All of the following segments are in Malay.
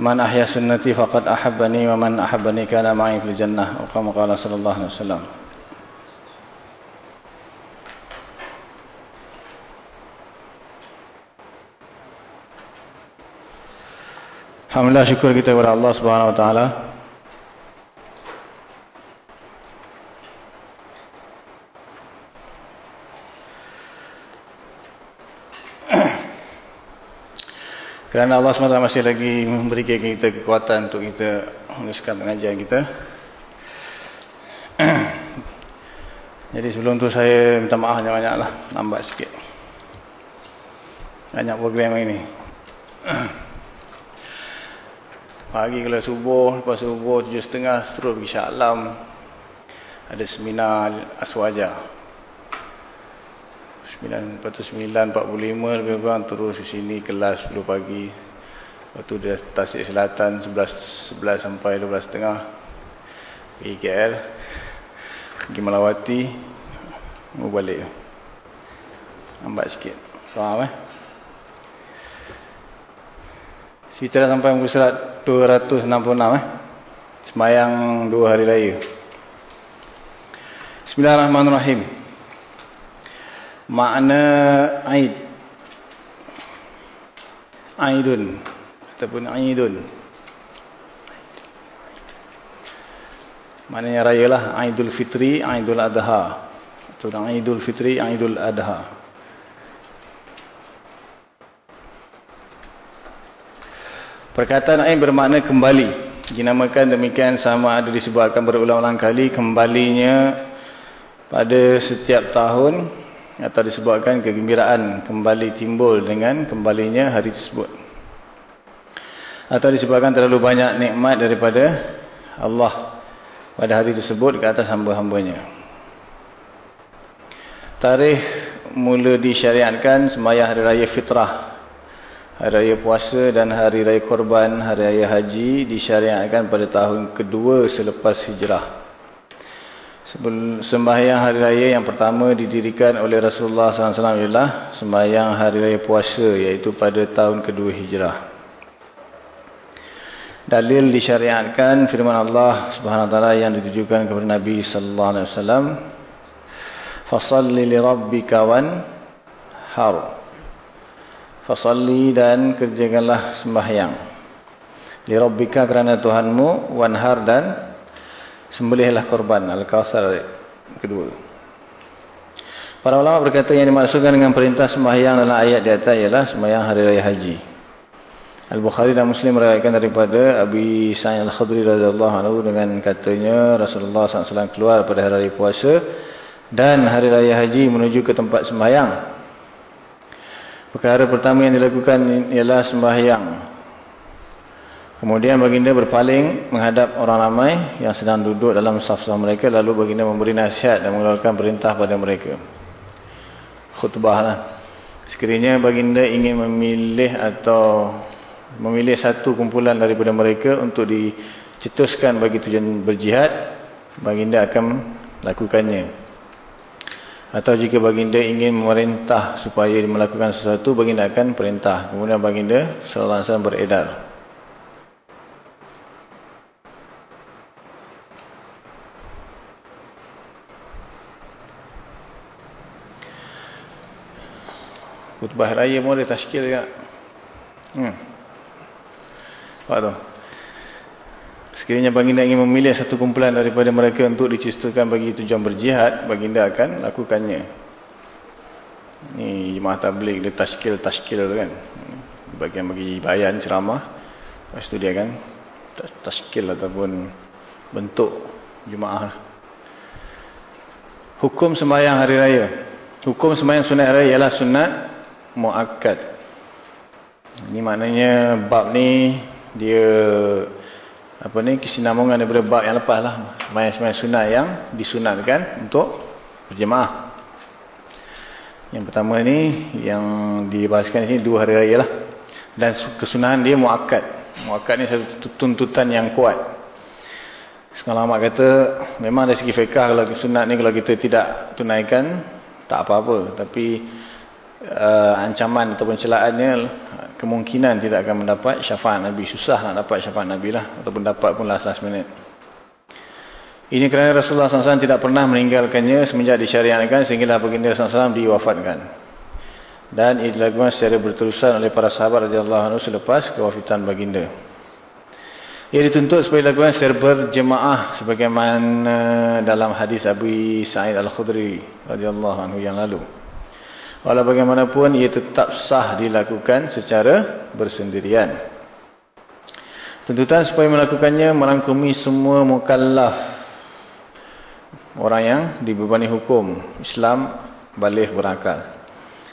Man ahya sunnati faqad ahabbani wa man ahabbani kana ma'i fil jannah. Uqama qala sallallahu alaihi wasallam. Alhamdulillah syukur kita kepada Allah Subhanahu wa taala Kerana Allah SWT masih lagi memberikan kita kekuatan untuk kita meneruskan pengajian kita. Jadi sebelum tu saya minta maaf banyak-banyak lah. Lambat sikit. Banyak program ini. Pagi kalau subuh, lepas subuh tujuh setengah, terus pergi Syah Alam. Ada seminar Aswaja. 9, lepas tu 9.45 lebih kurang terus ke sini kelas 10 pagi. Lepas tu dia Tasik Selatan 11, 11 sampai 12.30. Pergi KL. Pergi Melawati. Mau balik. Lambat sikit. Faham eh? Kita dah sampai muka surat 266 eh. Semayang dua hari raya. Bismillahirrahmanirrahim. Makna Aid. Aidun ataupun Aidun. Maknanya raya lah Aidul Fitri, Aidul Adha. Atau Aidul Fitri, Aidul Adha. Perkataan Aid bermakna kembali. Dinamakan demikian sama ada disebutkan berulang-ulang kali kembalinya pada setiap tahun atau disebutkan kegembiraan kembali timbul dengan kembalinya hari tersebut. Atau disebutkan terlalu banyak nikmat daripada Allah pada hari tersebut ke atas hamba-hambanya. Tarikh mula disyariatkan sembahyang hari raya fitrah Hari Raya Puasa dan Hari Raya Korban, Hari Raya Haji disyariatkan pada tahun kedua selepas hijrah. Sembahyang Hari Raya yang pertama didirikan oleh Rasulullah SAW ialah sembahyang Hari Raya Puasa iaitu pada tahun kedua hijrah. Dalil disyariatkan firman Allah Subhanahu Taala yang ditujukan kepada Nabi Sallallahu Alaihi Wasallam. Fasalli li rabbika wan har. Fasalli dan kerjakanlah sembahyang. Li rabbika kerana Tuhanmu wanhar dan sembelihlah korban al-kautsar kedua. Para ulama berkata yang dimaksudkan dengan perintah sembahyang dalam ayat di atas ialah sembahyang hari raya haji. Al-Bukhari dan Muslim meriwayatkan daripada Abi Sa'id Al-Khudri radhiyallahu anhu dengan katanya Rasulullah SAW keluar pada hari raya puasa dan hari raya haji menuju ke tempat sembahyang. Perkara pertama yang dilakukan ialah sembahyang. Kemudian baginda berpaling menghadap orang ramai yang sedang duduk dalam saf-saf mereka. Lalu baginda memberi nasihat dan mengeluarkan perintah pada mereka. Khutbah lah. Sekiranya baginda ingin memilih atau memilih satu kumpulan daripada mereka untuk dicetuskan bagi tujuan berjihad. Baginda akan lakukannya. Atau jika baginda ingin memerintah supaya melakukan sesuatu, baginda akan perintah. Kemudian baginda wasallam beredar. Khutbah raya pun ada tashkil juga. Hmm. Apa tu? Sekiranya baginda ingin memilih satu kumpulan daripada mereka untuk diciptakan bagi tujuan berjihad, baginda akan lakukannya. Ni jemaah tabligh dia tashkil-tashkil tu kan. Bagian bagi bayan ceramah. Lepas tu dia kan tashkil ataupun bentuk jemaah. Hukum sembahyang hari raya. Hukum sembahyang sunat raya ialah sunat muakkad. Ini maknanya bab ni dia apa ni kesinambungan daripada bab yang lepas lah. Sembahyang-sembahyang sunat yang disunatkan untuk berjemaah. Yang pertama ni yang dibahaskan di sini dua hari raya lah. Dan kesunahan dia muakkad. Muakkad ni satu tuntutan yang kuat. Sekarang lama kata memang dari segi fiqah kalau sunat ni kalau kita tidak tunaikan tak apa-apa. Tapi uh, ancaman ataupun celaannya kemungkinan tidak akan mendapat syafaat Nabi. Susah nak dapat syafaat Nabi lah. Ataupun dapat pun last last minute. Ini kerana Rasulullah SAW tidak pernah meninggalkannya semenjak disyariatkan sehingga baginda SAW diwafatkan. Dan ia dilakukan secara berterusan oleh para sahabat radhiyallahu anhu selepas kewafitan baginda. Ia dituntut supaya dilakukan secara berjemaah sebagaimana dalam hadis Abu Sa'id Al-Khudri radhiyallahu anhu yang lalu. Walau bagaimanapun ia tetap sah dilakukan secara bersendirian. Tuntutan supaya melakukannya merangkumi semua mukallaf. Orang yang dibebani hukum. Islam balik berakal.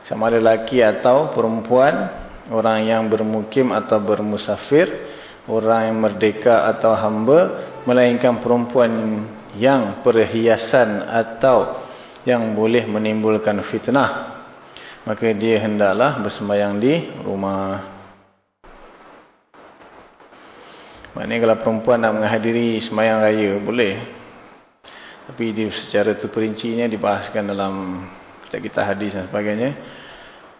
Sama ada lelaki atau perempuan. Orang yang bermukim atau bermusafir. Orang yang merdeka atau hamba. Melainkan perempuan yang perhiasan atau yang boleh menimbulkan fitnah maka dia hendaklah bersembahyang di rumah. Maknanya kalau perempuan nak menghadiri sembahyang raya, boleh. Tapi dia secara terperincinya dibahaskan dalam kitab-kitab hadis dan sebagainya.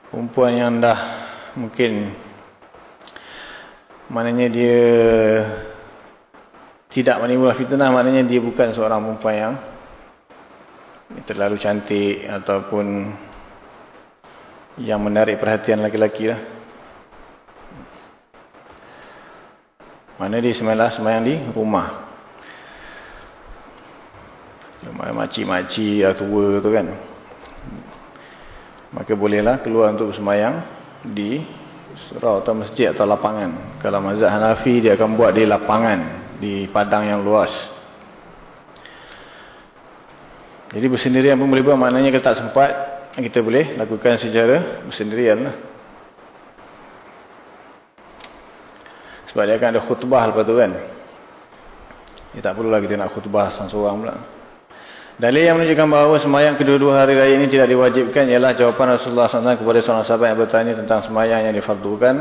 Perempuan yang dah mungkin maknanya dia tidak menimbulkan fitnah, maknanya dia bukan seorang perempuan yang terlalu cantik ataupun yang menarik perhatian laki-laki lah. Mana dia semalah semayang di rumah. Makcik-makcik tua tu kan. Maka bolehlah keluar untuk semayang di surau atau masjid atau lapangan. Kalau mazhab Hanafi dia akan buat di lapangan. Di padang yang luas. Jadi bersendirian pun boleh buat maknanya kalau tak sempat kita boleh lakukan secara bersendirian lah. Sebab dia akan ada khutbah lepas tu kan. Dia tak perlu lagi kita nak khutbah seorang-seorang pula. Dalil yang menunjukkan bahawa semayang kedua-dua hari raya ini tidak diwajibkan ialah jawapan Rasulullah SAW kepada seorang sahabat yang bertanya tentang semayang yang difardukan.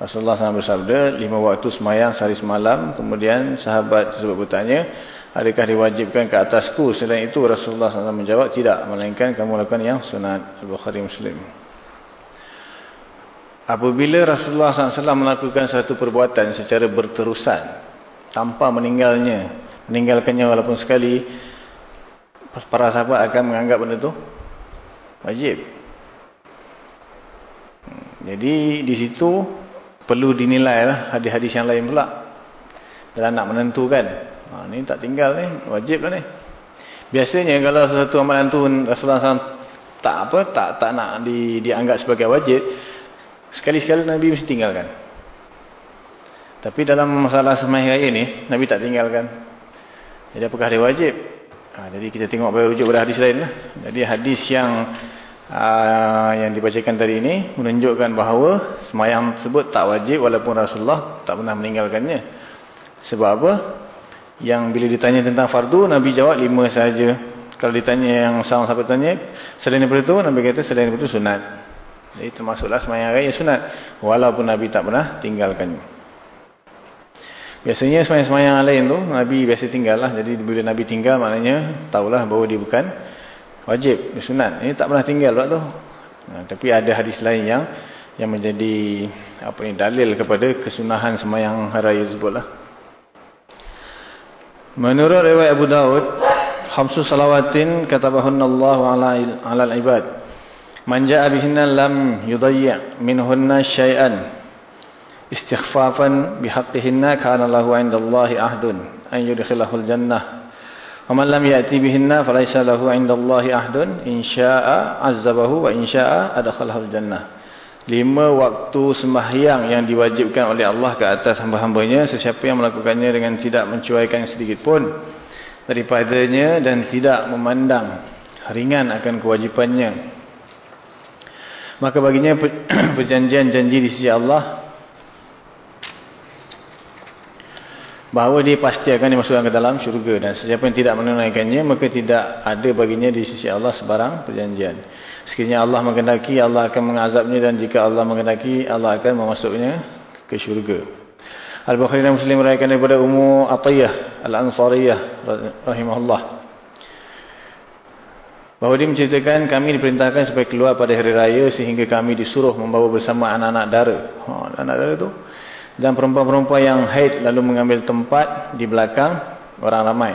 Rasulullah SAW bersabda, lima waktu semayang sehari semalam. Kemudian sahabat tersebut bertanya, Adakah diwajibkan ke atasku? Selain itu Rasulullah SAW menjawab, tidak. Melainkan kamu lakukan yang sunat. Al-Bukhari Muslim. Apabila Rasulullah SAW melakukan satu perbuatan secara berterusan. Tanpa meninggalnya. Meninggalkannya walaupun sekali. Para sahabat akan menganggap benda itu wajib. Jadi di situ perlu dinilai lah hadis-hadis yang lain pula. Dalam nak menentukan. Ha, ni tak tinggal ni. Wajib lah ni. Biasanya kalau sesuatu amalan tu Rasulullah SAW tak apa, tak tak nak di, dianggap sebagai wajib, sekali-sekala Nabi mesti tinggalkan. Tapi dalam masalah semai raya ni, Nabi tak tinggalkan. Jadi apakah dia wajib? Ha, jadi kita tengok pada rujuk pada hadis lain lah. Jadi hadis yang uh, yang dibacakan tadi ini menunjukkan bahawa semayang tersebut tak wajib walaupun Rasulullah tak pernah meninggalkannya. Sebab apa? Yang bila ditanya tentang fardu Nabi jawab lima saja kalau ditanya yang sama sahabat tanya selain daripada itu Nabi kata selain daripada itu sunat. Jadi termasuklah semayang raya sunat. Walaupun Nabi tak pernah tinggalkan biasanya semayang-semayang lain tu Nabi biasa tinggal lah jadi bila Nabi tinggal maknanya tahulah bahawa dia bukan wajib sunat. Ini tak pernah tinggal pula tu. Nah, tapi ada hadis lain yang yang menjadi apa ni dalil kepada kesunahan semayang raya tersebut lah Menurut riwayat Abu Daud, khamsu salawatin katabahunallahu ala ala al-ibad. Man jaa bihinna lam yudayyi' minhunna syai'an istighfafan bihaqqihinna kana lahu 'indallahi ahdun an yudkhilahul jannah wa man lam ya'ti bihinna falaysa lahu 'indallahi ahdun in syaa'a 'azzabahu wa in syaa'a adkhalahul jannah lima waktu sembahyang yang diwajibkan oleh Allah ke atas hamba-hambanya sesiapa yang melakukannya dengan tidak mencuaikan sedikit pun daripadanya dan tidak memandang ringan akan kewajipannya. Maka baginya perjanjian janji di sisi Allah bahawa dia pasti akan dimasukkan ke dalam syurga dan sesiapa yang tidak menunaikannya maka tidak ada baginya di sisi Allah sebarang perjanjian Sekiranya Allah mengendaki, Allah akan mengazabnya dan jika Allah mengendaki, Allah akan memasuknya ke syurga. Al-Bukhari dan Muslim merayakan daripada Ummu Atiyah Al-Ansariyah rahimahullah. Bahawa dia menceritakan kami diperintahkan supaya keluar pada hari raya sehingga kami disuruh membawa bersama anak-anak dara. Ha, anak dara tu. Dan perempuan-perempuan yang haid lalu mengambil tempat di belakang orang ramai.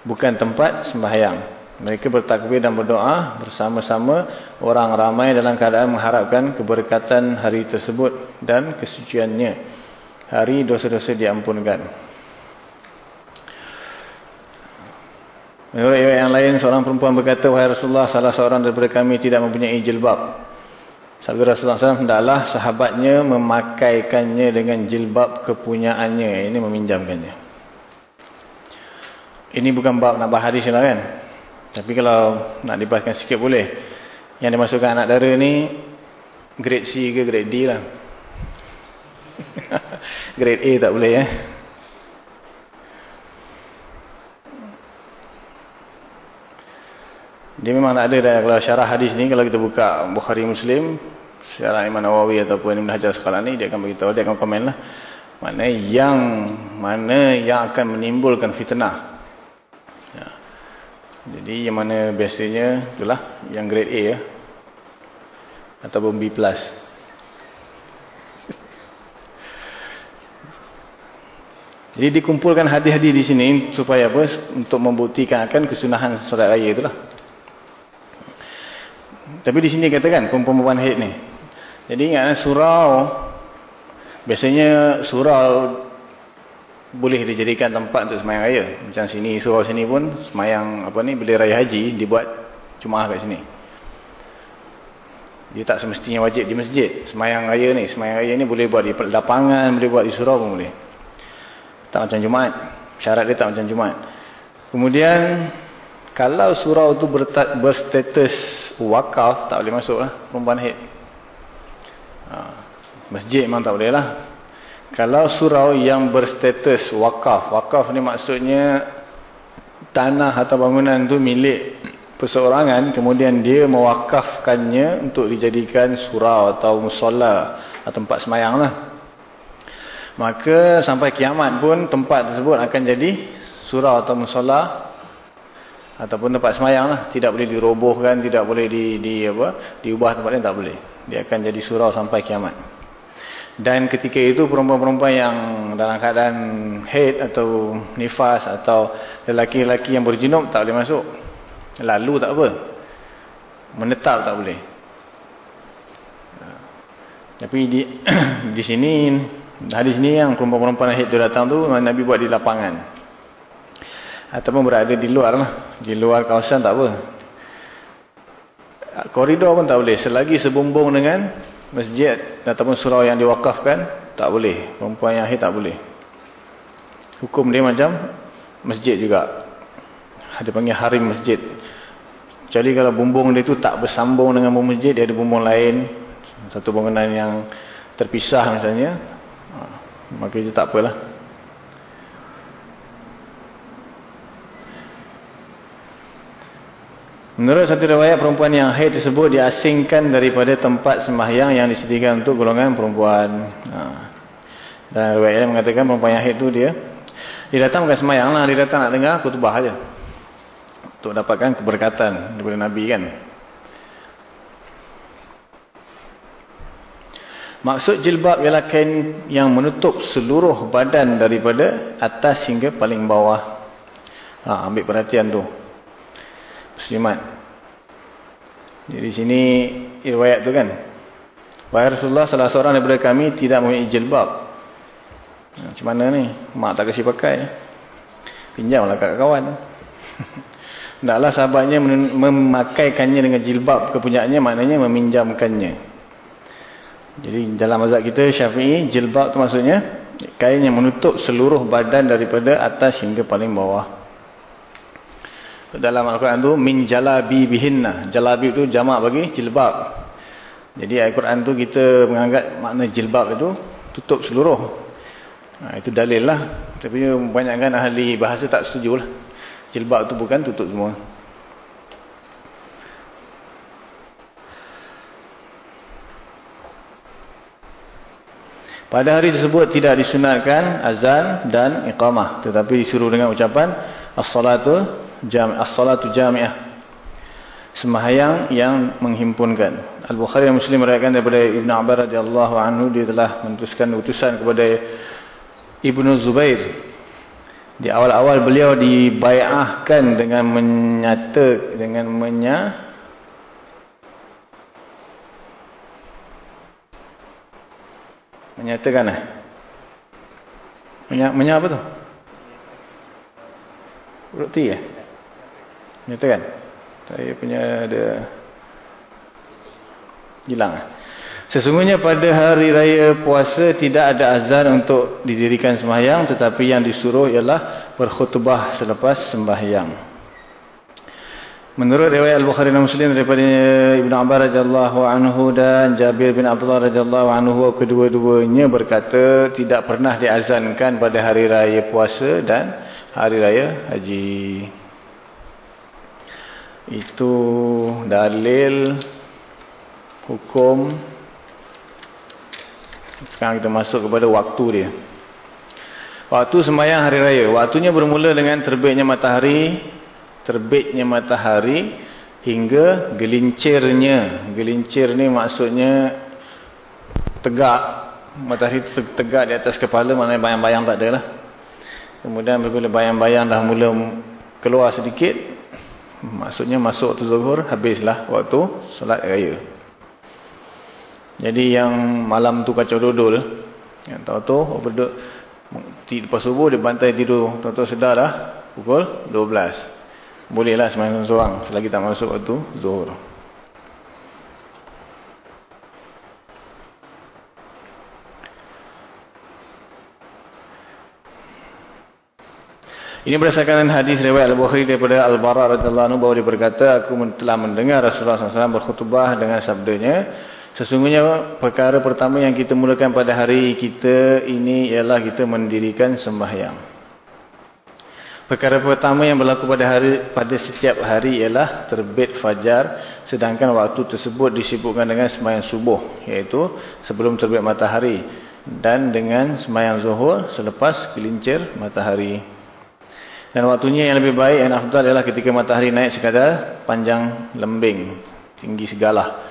Bukan tempat sembahyang. Mereka bertakbir dan berdoa bersama-sama orang ramai dalam keadaan mengharapkan keberkatan hari tersebut dan kesuciannya. Hari dosa-dosa diampunkan. Menurut yang lain, seorang perempuan berkata, Wahai Rasulullah, salah seorang daripada kami tidak mempunyai jilbab. Sabda Rasulullah SAW, hendaklah sahabatnya memakaikannya dengan jilbab kepunyaannya. Ini meminjamkannya. Ini bukan bab nak bahas hadis lah kan? Tapi kalau nak dibahaskan sikit boleh. Yang dimasukkan anak dara ni grade C ke grade D lah. grade A tak boleh eh. Dia memang tak ada dah kalau syarah hadis ni kalau kita buka Bukhari Muslim, syarah Imam Nawawi ataupun Ibn Hajar sekarang ni dia akan beritahu dia akan komen lah. Mana yang mana yang akan menimbulkan fitnah jadi yang mana biasanya itulah yang grade A ya. Ataupun B+. Jadi dikumpulkan hadis-hadis di sini supaya apa? Untuk membuktikan akan kesunahan solat raya itulah. Tapi di sini katakan perempuan-perempuan haid ni. Jadi ingatlah surau biasanya surau boleh dijadikan tempat untuk semayang raya. Macam sini, surau sini pun semayang apa ni bila raya haji dibuat Jumaat kat sini. Dia tak semestinya wajib di masjid. Semayang raya ni, semayang raya ni boleh buat di lapangan, boleh buat di surau pun boleh. Tak macam Jumaat. Syarat dia tak macam Jumaat. Kemudian kalau surau tu berstatus wakaf, tak boleh masuk lah perempuan haid. Ha, masjid memang tak boleh lah. Kalau surau yang berstatus wakaf. Wakaf ni maksudnya tanah atau bangunan tu milik perseorangan. Kemudian dia mewakafkannya untuk dijadikan surau atau musola atau tempat semayang lah. Maka sampai kiamat pun tempat tersebut akan jadi surau atau musola ataupun tempat semayang lah. Tidak boleh dirobohkan, tidak boleh di, di apa, diubah tempat lain, tak boleh. Dia akan jadi surau sampai kiamat. Dan ketika itu perempuan-perempuan yang dalam keadaan haid atau nifas atau lelaki-lelaki yang berjinuk tak boleh masuk. Lalu tak apa. Menetap tak boleh. Tapi di di sini hadis ni yang perempuan-perempuan haid tu datang tu Nabi buat di lapangan. Ataupun berada di luar lah. Di luar kawasan tak apa. Koridor pun tak boleh. Selagi sebumbung dengan masjid ataupun surau yang diwakafkan tak boleh. Perempuan yang haid tak boleh. Hukum dia macam masjid juga. Ada panggil harim masjid. Kecuali kalau bumbung dia tu tak bersambung dengan bumbung masjid dia ada bumbung lain. Satu bangunan yang terpisah misalnya. Ha, maka itu tak apalah Menurut satu riwayat perempuan yang haid tersebut diasingkan daripada tempat sembahyang yang disediakan untuk golongan perempuan. Ha. Dan riwayat yang mengatakan perempuan yang haid itu dia dia datang bukan sembahyang lah, dia datang nak dengar khutbah aja. Untuk dapatkan keberkatan daripada Nabi kan. Maksud jilbab ialah kain yang menutup seluruh badan daripada atas hingga paling bawah. Ha, ambil perhatian tu muslimat. Jadi sini riwayat tu kan. Wahai Rasulullah, salah seorang daripada kami tidak mempunyai jilbab. Macam mana ni? Mak tak kasih pakai. Pinjamlah kat kawan. Taklah sahabatnya memakaikannya dengan jilbab kepunyaannya, maknanya meminjamkannya. Jadi dalam mazhab kita syafi'i, jilbab tu maksudnya kain yang menutup seluruh badan daripada atas hingga paling bawah. Dalam Al-Quran tu, min jalabi bihinna. Jalabi tu jamak bagi jilbab. Jadi Al-Quran tu kita menganggap makna jilbab itu tutup seluruh. Ha, itu dalil lah. Tapi banyakkan ahli bahasa tak setuju lah. Jilbab tu bukan tutup semua. Pada hari tersebut tidak disunatkan azan dan iqamah. Tetapi disuruh dengan ucapan as-salatu jami'ah. As-salatu jami'ah sembahyang yang menghimpunkan. Al-Bukhari dan Muslim meriwayatkan daripada Ibn Abbas radhiyallahu anhu dia telah mengutuskan utusan kepada Ibnu Zubair. Di awal-awal beliau dibaiahkan dengan menyata dengan menya menyatakan eh? Menya, menya apa tu? Roti eh? Menyatakan? Saya punya ada hilang. Sesungguhnya pada hari raya puasa tidak ada azan untuk didirikan sembahyang tetapi yang disuruh ialah berkhutbah selepas sembahyang. Menurut riwayat Al-Bukhari dan Muslim daripada Ibn Abbas radhiyallahu anhu dan Jabir bin Abdullah radhiyallahu anhu kedua-duanya berkata tidak pernah diazankan pada hari raya puasa dan hari raya haji. Itu dalil hukum. Sekarang kita masuk kepada waktu dia. Waktu sembahyang hari raya. Waktunya bermula dengan terbitnya matahari. Terbitnya matahari hingga gelincirnya. Gelincir ni maksudnya tegak. Matahari tegak di atas kepala. Maknanya bayang-bayang tak ada lah. Kemudian bila bayang-bayang dah mula keluar sedikit. Maksudnya masuk waktu zuhur, habislah waktu solat raya. Jadi yang malam tu kacau dodol, yang tahu-tahu berduk lepas subuh dia bantai tidur, tahu-tahu sedar dah pukul 12. Bolehlah semalam seorang selagi tak masuk waktu zuhur. Ini berdasarkan hadis riwayat Al-Bukhari daripada Al-Bara radhiyallahu anhu bahawa dia berkata aku telah mendengar Rasulullah SAW berkhutbah dengan sabdanya sesungguhnya perkara pertama yang kita mulakan pada hari kita ini ialah kita mendirikan sembahyang. Perkara pertama yang berlaku pada hari pada setiap hari ialah terbit fajar sedangkan waktu tersebut disibukkan dengan sembahyang subuh iaitu sebelum terbit matahari dan dengan sembahyang zuhur selepas gelincir matahari. Dan waktunya yang lebih baik dan afdal adalah ketika matahari naik sekadar panjang lembing. Tinggi segala.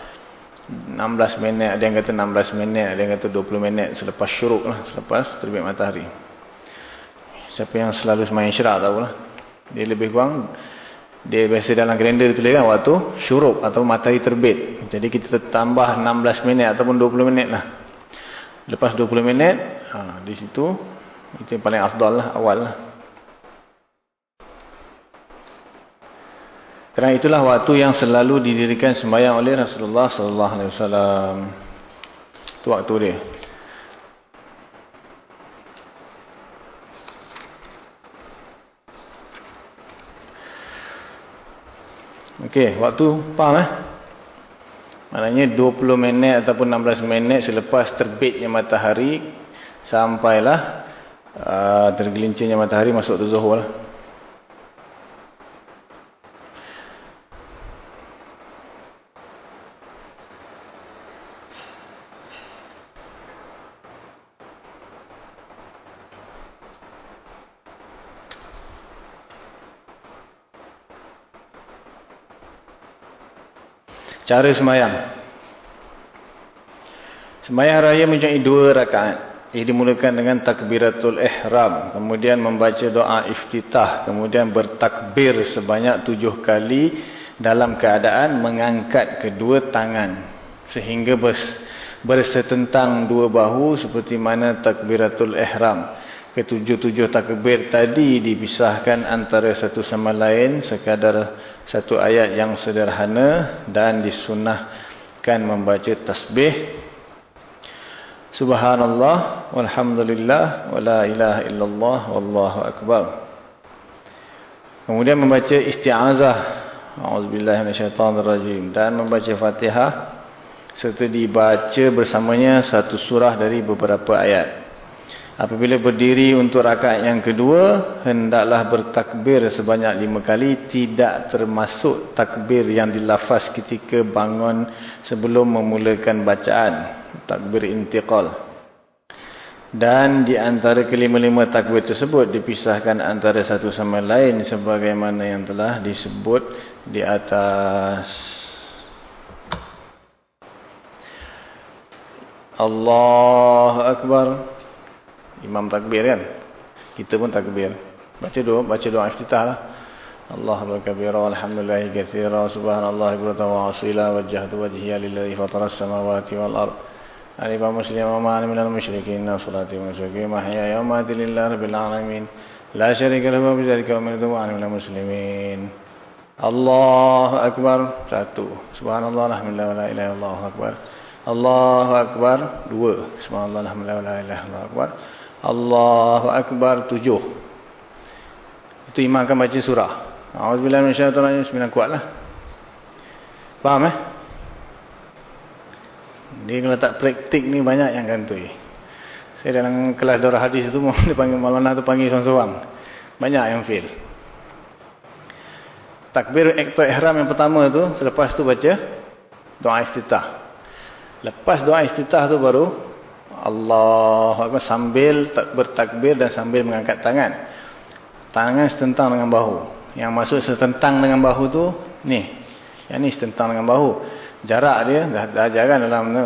16 minit, ada yang kata 16 minit, ada yang kata 20 minit selepas syuruk lah, selepas terbit matahari. Siapa yang selalu semain syirak tahu lah. Dia lebih kurang, dia biasa dalam kalender tulis kan waktu syuruk atau matahari terbit. Jadi kita tambah 16 minit ataupun 20 minit lah. Lepas 20 minit, ha, di situ, itu paling afdal lah, awal lah. Kerana itulah waktu yang selalu didirikan sembahyang oleh Rasulullah sallallahu alaihi wasallam. Itu waktu dia. Okey, waktu faham eh? Maknanya 20 minit ataupun 16 minit selepas terbitnya matahari sampailah uh, tergelincirnya matahari masuk tu zuhur lah. Cara semayang. Semayang raya mempunyai dua rakaat. Ia dimulakan dengan takbiratul ihram. Kemudian membaca doa iftitah. Kemudian bertakbir sebanyak tujuh kali dalam keadaan mengangkat kedua tangan. Sehingga bersetentang dua bahu seperti mana takbiratul ihram. Ketujuh-tujuh takbir tadi dipisahkan antara satu sama lain sekadar satu ayat yang sederhana dan disunahkan membaca tasbih Subhanallah walhamdulillah wala ilaha illallah wallahu akbar. Kemudian membaca isti'azah minasyaitonirrajim dan membaca Fatihah serta dibaca bersamanya satu surah dari beberapa ayat. Apabila berdiri untuk rakaat yang kedua, hendaklah bertakbir sebanyak lima kali, tidak termasuk takbir yang dilafaz ketika bangun sebelum memulakan bacaan, takbir intiqal. Dan di antara kelima-lima takbir tersebut dipisahkan antara satu sama lain sebagaimana yang telah disebut di atas. Allahu Akbar. Imam takbir kan. Kita pun takbir. Baca doa, baca doa iftitah lah. Allah akbar walhamdulillah katsiran subhanallah wa asila wajhatu wajhiya lillahi fatara samawati wal ard. Ani ba muslima ma ana minal musyrikin na salati wa nusuki mahya yawma lillahi rabbil alamin. La syarika lahu bi dzalika wa minad du'a minal muslimin. Allahu akbar satu. Subhanallah alhamdulillah la ilaha illallah akbar. Allahu akbar dua. Subhanallah alhamdulillah la ilaha illallah akbar. Allahu akbar tujuh itu imam akan baca surah A'udzubillahi minasyaitonir rajim sembilan kuatlah faham eh dia kalau tak praktik ni banyak yang kantoi. Saya dalam kelas darah hadis tu dia panggil Maulana tu panggil seorang-seorang. Banyak yang fail. Takbir aktor ihram yang pertama tu, selepas tu baca doa iftitah. Lepas doa iftitah tu baru Allah Akbar sambil bertakbir dan sambil mengangkat tangan. Tangan setentang dengan bahu. Yang masuk setentang dengan bahu tu ni. Yang ni setentang dengan bahu jarak dia dah, dah ajarkan dalam tu.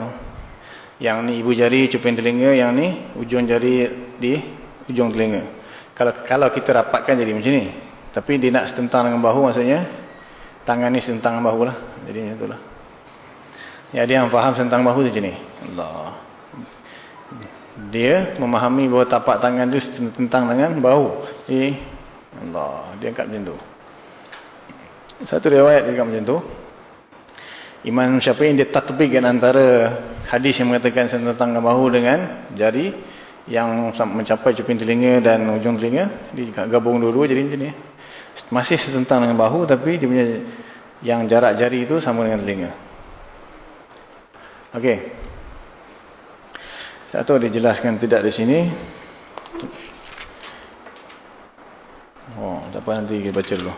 Yang ni ibu jari cuping telinga, yang ni ujung jari di ujung telinga. Kalau kalau kita rapatkan jadi macam ni. Tapi dia nak setentang dengan bahu maksudnya tangan ni setentang dengan bahu lah. Jadi macam itulah. Ya dia yang faham setentang bahu tu macam ni. Allah. Dia memahami bahawa tapak tangan tu setentang dengan bahu. Eh Allah, dia angkat macam tu. Satu riwayat dia angkat macam tu. Imam Syafi'i dia tatbikan antara hadis yang mengatakan tentang bahu dengan jari yang mencapai cuping telinga dan ujung telinga dia gabung dua-dua jadi macam ni masih setentang dengan bahu tapi dia punya yang jarak jari itu sama dengan telinga ok satu dia jelaskan tidak di sini oh tak apa nanti kita baca dulu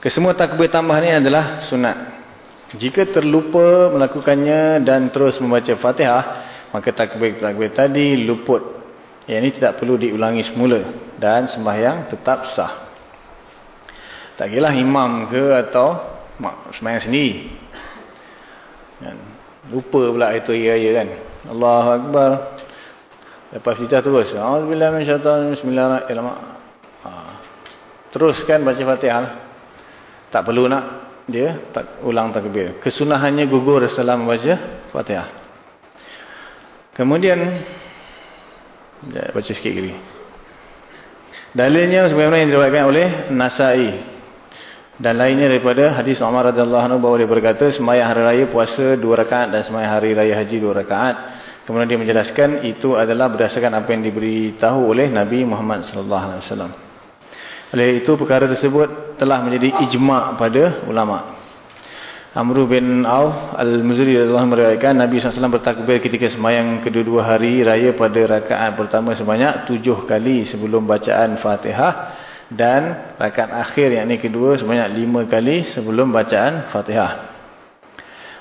kesemua takbir tambah ni adalah sunat jika terlupa melakukannya dan terus membaca fatihah, maka takbir-takbir tadi luput. Yang ini tidak perlu diulangi semula. Dan sembahyang tetap sah. Tak kira imam ke atau sembahyang sendiri. Dan lupa pula itu iya-iya kan. Allahu Akbar. Lepas kita terus. Bismillahirrahmanirrahim. Ha. Teruskan baca fatihah. Tak perlu nak dia tak ulang takbir. Kesunahannya gugur setelah membaca Fatihah. Kemudian ya, baca sikit lagi. Dalilnya sebagaimana yang diriwayatkan oleh Nasai dan lainnya daripada hadis Umar radhiyallahu anhu bahawa dia berkata sembahyang hari raya puasa dua rakaat dan sembahyang hari raya haji dua rakaat. Kemudian dia menjelaskan itu adalah berdasarkan apa yang diberitahu oleh Nabi Muhammad sallallahu alaihi wasallam. Oleh itu perkara tersebut telah menjadi ijma' pada ulama. Amr bin Auf Al-Muzri Allah meriwayatkan Nabi SAW bertakbir ketika semayang kedua-dua hari raya pada rakaat pertama sebanyak tujuh kali sebelum bacaan Fatihah dan rakaat akhir yang ini kedua sebanyak lima kali sebelum bacaan Fatihah.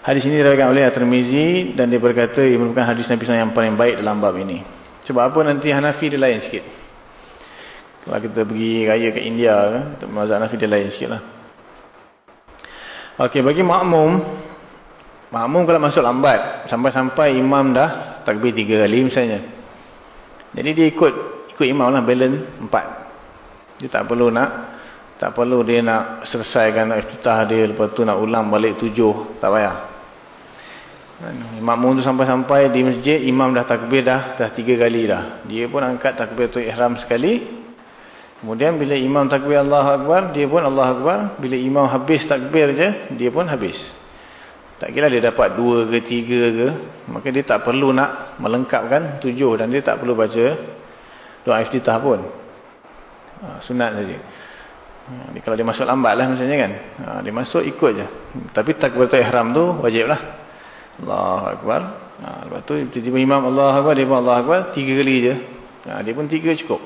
Hadis ini diriwayatkan oleh At-Tirmizi dan dia berkata ia merupakan hadis Nabi SAW yang paling baik dalam bab ini. Sebab apa nanti Hanafi dia lain sikit. Kalau kita pergi raya ke India ke, mazhab Hanafi dia lain sikit lah. Okey, bagi makmum, makmum kalau masuk lambat, sampai-sampai imam dah takbir tiga kali misalnya. Jadi dia ikut ikut imam lah, balance empat. Dia tak perlu nak, tak perlu dia nak selesaikan iftitah dia, lepas tu nak ulang balik tujuh, tak payah. Makmum tu sampai-sampai di masjid, imam dah takbir dah, dah tiga kali dah. Dia pun angkat takbir tu ihram sekali. Kemudian bila imam takbir Allah Akbar, dia pun Allah Akbar. Bila imam habis takbir je, dia pun habis. Tak kira dia dapat dua ke tiga ke, maka dia tak perlu nak melengkapkan tujuh dan dia tak perlu baca doa iftitah pun. Ha, sunat saja. Ha, kalau dia masuk lambat lah misalnya kan. Ha, dia masuk ikut je. Tapi takbir ihram tu wajib lah. Allah Akbar. Ha, lepas tu tiba-tiba imam Allah Akbar, dia pun Allah Akbar, tiga kali je. Ha, dia pun tiga cukup.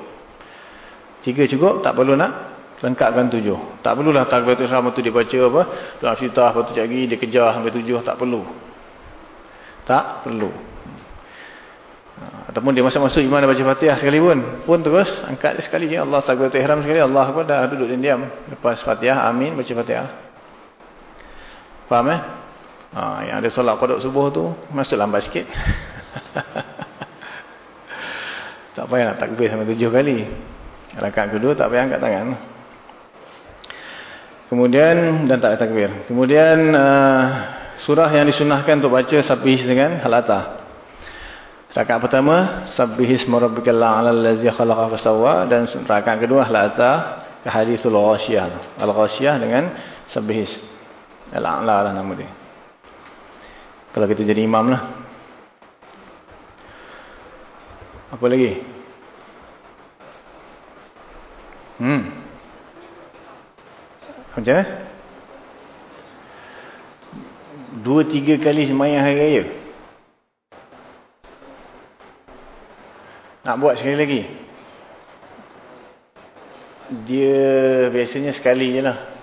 Tiga cukup, tak perlu nak lengkapkan tujuh. Tak perlulah takbiratul ihram tu dia baca apa, doa fitah, lepas tu lagi dia kejar sampai tujuh, tak perlu. Tak perlu. Ha, ataupun dia masuk-masuk imam baca fatihah sekali pun, pun terus angkat dia sekali je. Allah takbiratul ihram sekali, Allah Akbar dah duduk diam. Lepas fatihah, amin, baca fatihah. Faham eh? Ha, yang ada solat kodok subuh tu masuk lambat sikit. tak payah nak takbir sampai tujuh kali. Rakaat kedua tak payah angkat tangan. Kemudian dan tak takbir. Kemudian uh, surah yang disunahkan untuk baca sabih dengan halatah. Rakaat pertama sabihis marabbikal la'ala allazi khalaqa fasawwa dan rakaat kedua halatah ke hadithul ghasyiyah. Al-ghasyiyah dengan sabihis. Al-a'la lah nama dia. Kalau kita jadi imam lah. Apa lagi? Hmm. Macam mana? Dua tiga kali semayang hari raya. Nak buat sekali lagi? Dia biasanya sekali je lah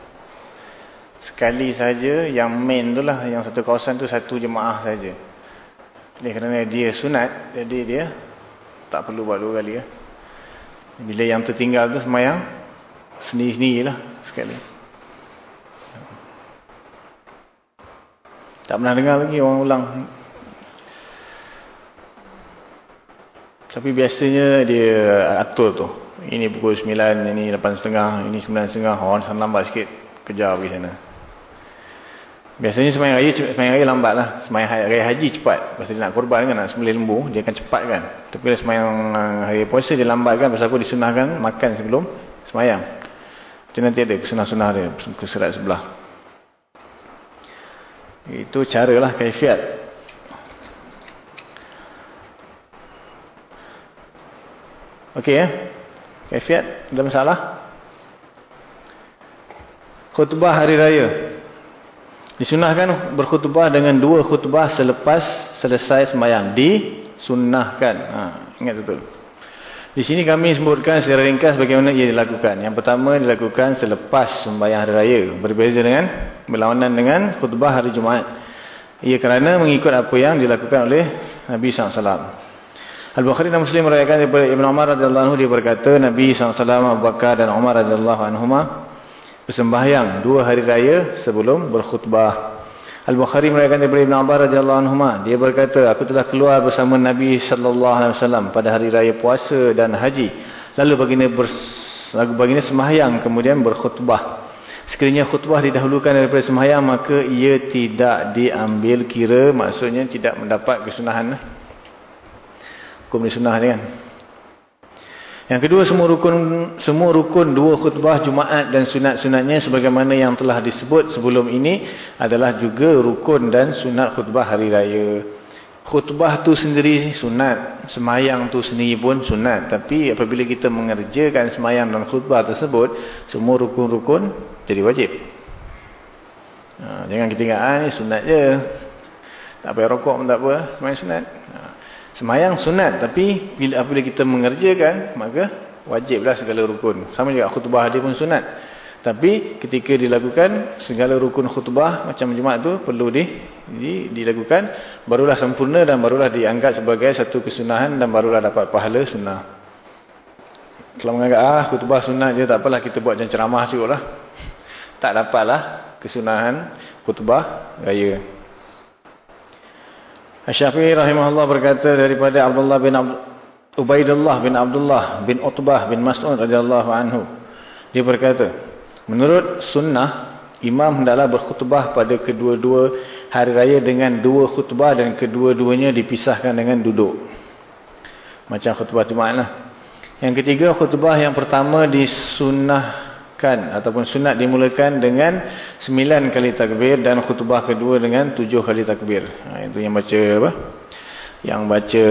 sekali saja yang main tu lah yang satu kawasan tu satu jemaah saja. Ini kerana dia sunat jadi dia tak perlu buat dua kali ya. Bila yang tertinggal tu semayang sendiri-sendiri lah sekali. Tak pernah dengar lagi orang ulang. Tapi biasanya dia atur tu. Ini pukul 9, ini 8.30, ini 9.30. Orang sana lambat sikit. Kejar pergi sana. Biasanya semayang raya, semayang raya lambat lah. Semayang raya haji cepat. Pasal dia nak korban kan, nak sembelih lembu, dia akan cepat kan. Tapi kalau semayang uh, puasa dia lambat kan, pasal aku disunahkan makan sebelum semayang. Itu nanti ada kesunah-sunah dia, keserat sebelah. Itu cara lah, kaifiat. Okey ya. Kaifiat, ada masalah? Khutbah hari raya. Disunahkan berkhutbah dengan dua khutbah selepas selesai sembahyang. Disunahkan. Ha, ingat betul. Di sini kami sebutkan secara ringkas bagaimana ia dilakukan. Yang pertama dilakukan selepas sembahyang hari raya. Berbeza dengan berlawanan dengan khutbah hari Jumaat. Ia kerana mengikut apa yang dilakukan oleh Nabi SAW. Al-Bukhari dan Muslim merayakan daripada Ibn Umar anhu dia berkata Nabi SAW, Abu Bakar dan Umar anhumah bersembahyang dua hari raya sebelum berkhutbah. Al-Bukhari meriwayatkan daripada Ibn Abbas radhiyallahu anhu dia berkata aku telah keluar bersama Nabi sallallahu alaihi wasallam pada hari raya puasa dan haji lalu baginda bers baginda sembahyang kemudian berkhutbah. Sekiranya khutbah didahulukan daripada sembahyang maka ia tidak diambil kira maksudnya tidak mendapat kesunahan. Hukum disunah ni kan. Yang kedua semua rukun semua rukun dua khutbah Jumaat dan sunat-sunatnya sebagaimana yang telah disebut sebelum ini adalah juga rukun dan sunat khutbah hari raya. Khutbah tu sendiri sunat, semayang tu sendiri pun sunat. Tapi apabila kita mengerjakan semayang dan khutbah tersebut, semua rukun-rukun jadi wajib. Ha, jangan kita ingat, ah, ni sunat je. Tak payah rokok pun tak apa, semayang sunat. Ha. Semayang sunat tapi bila apabila kita mengerjakan maka wajiblah segala rukun. Sama juga khutbah dia pun sunat. Tapi ketika dilakukan segala rukun khutbah macam Jumaat tu perlu di, di dilakukan barulah sempurna dan barulah dianggap sebagai satu kesunahan dan barulah dapat pahala sunnah. Kalau menganggap ah khutbah sunat je tak apalah kita buat macam ceramah cukuplah. Tak dapatlah kesunahan khutbah raya. Syafi'i rahimahullah berkata daripada Abdullah bin Abd Ubaidullah bin Abdullah bin Utbah bin Mas'ud radhiyallahu anhu. Dia berkata, menurut sunnah Imam hendaklah berkhutbah pada kedua-dua hari raya dengan dua khutbah dan kedua-duanya dipisahkan dengan duduk. Macam khutbah Jumaat lah. Yang ketiga khutbah yang pertama disunahkan ataupun sunat dimulakan dengan sembilan kali takbir dan khutbah kedua dengan tujuh kali takbir. Ha, itu yang baca apa? Yang baca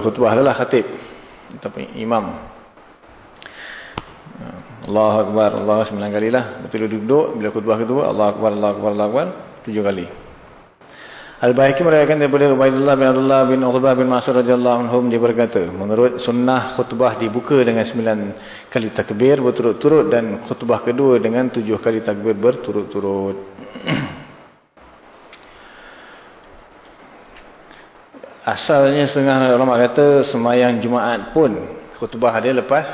khutbah adalah khatib ataupun imam. Allah Akbar, Allah sembilan kali lah. Betul duduk, bila khutbah kedua, Allah Akbar, Allah Akbar, Allah Akbar, tujuh kali. Al-Bahiki merayakan daripada Ubaidullah bin Abdullah bin Uqbah bin Mas'ud radhiyallahu anhum dia berkata, menurut sunnah khutbah dibuka dengan sembilan kali takbir berturut-turut dan khutbah kedua dengan tujuh kali takbir berturut-turut. Asalnya setengah ulama kata semayang Jumaat pun khutbah dia lepas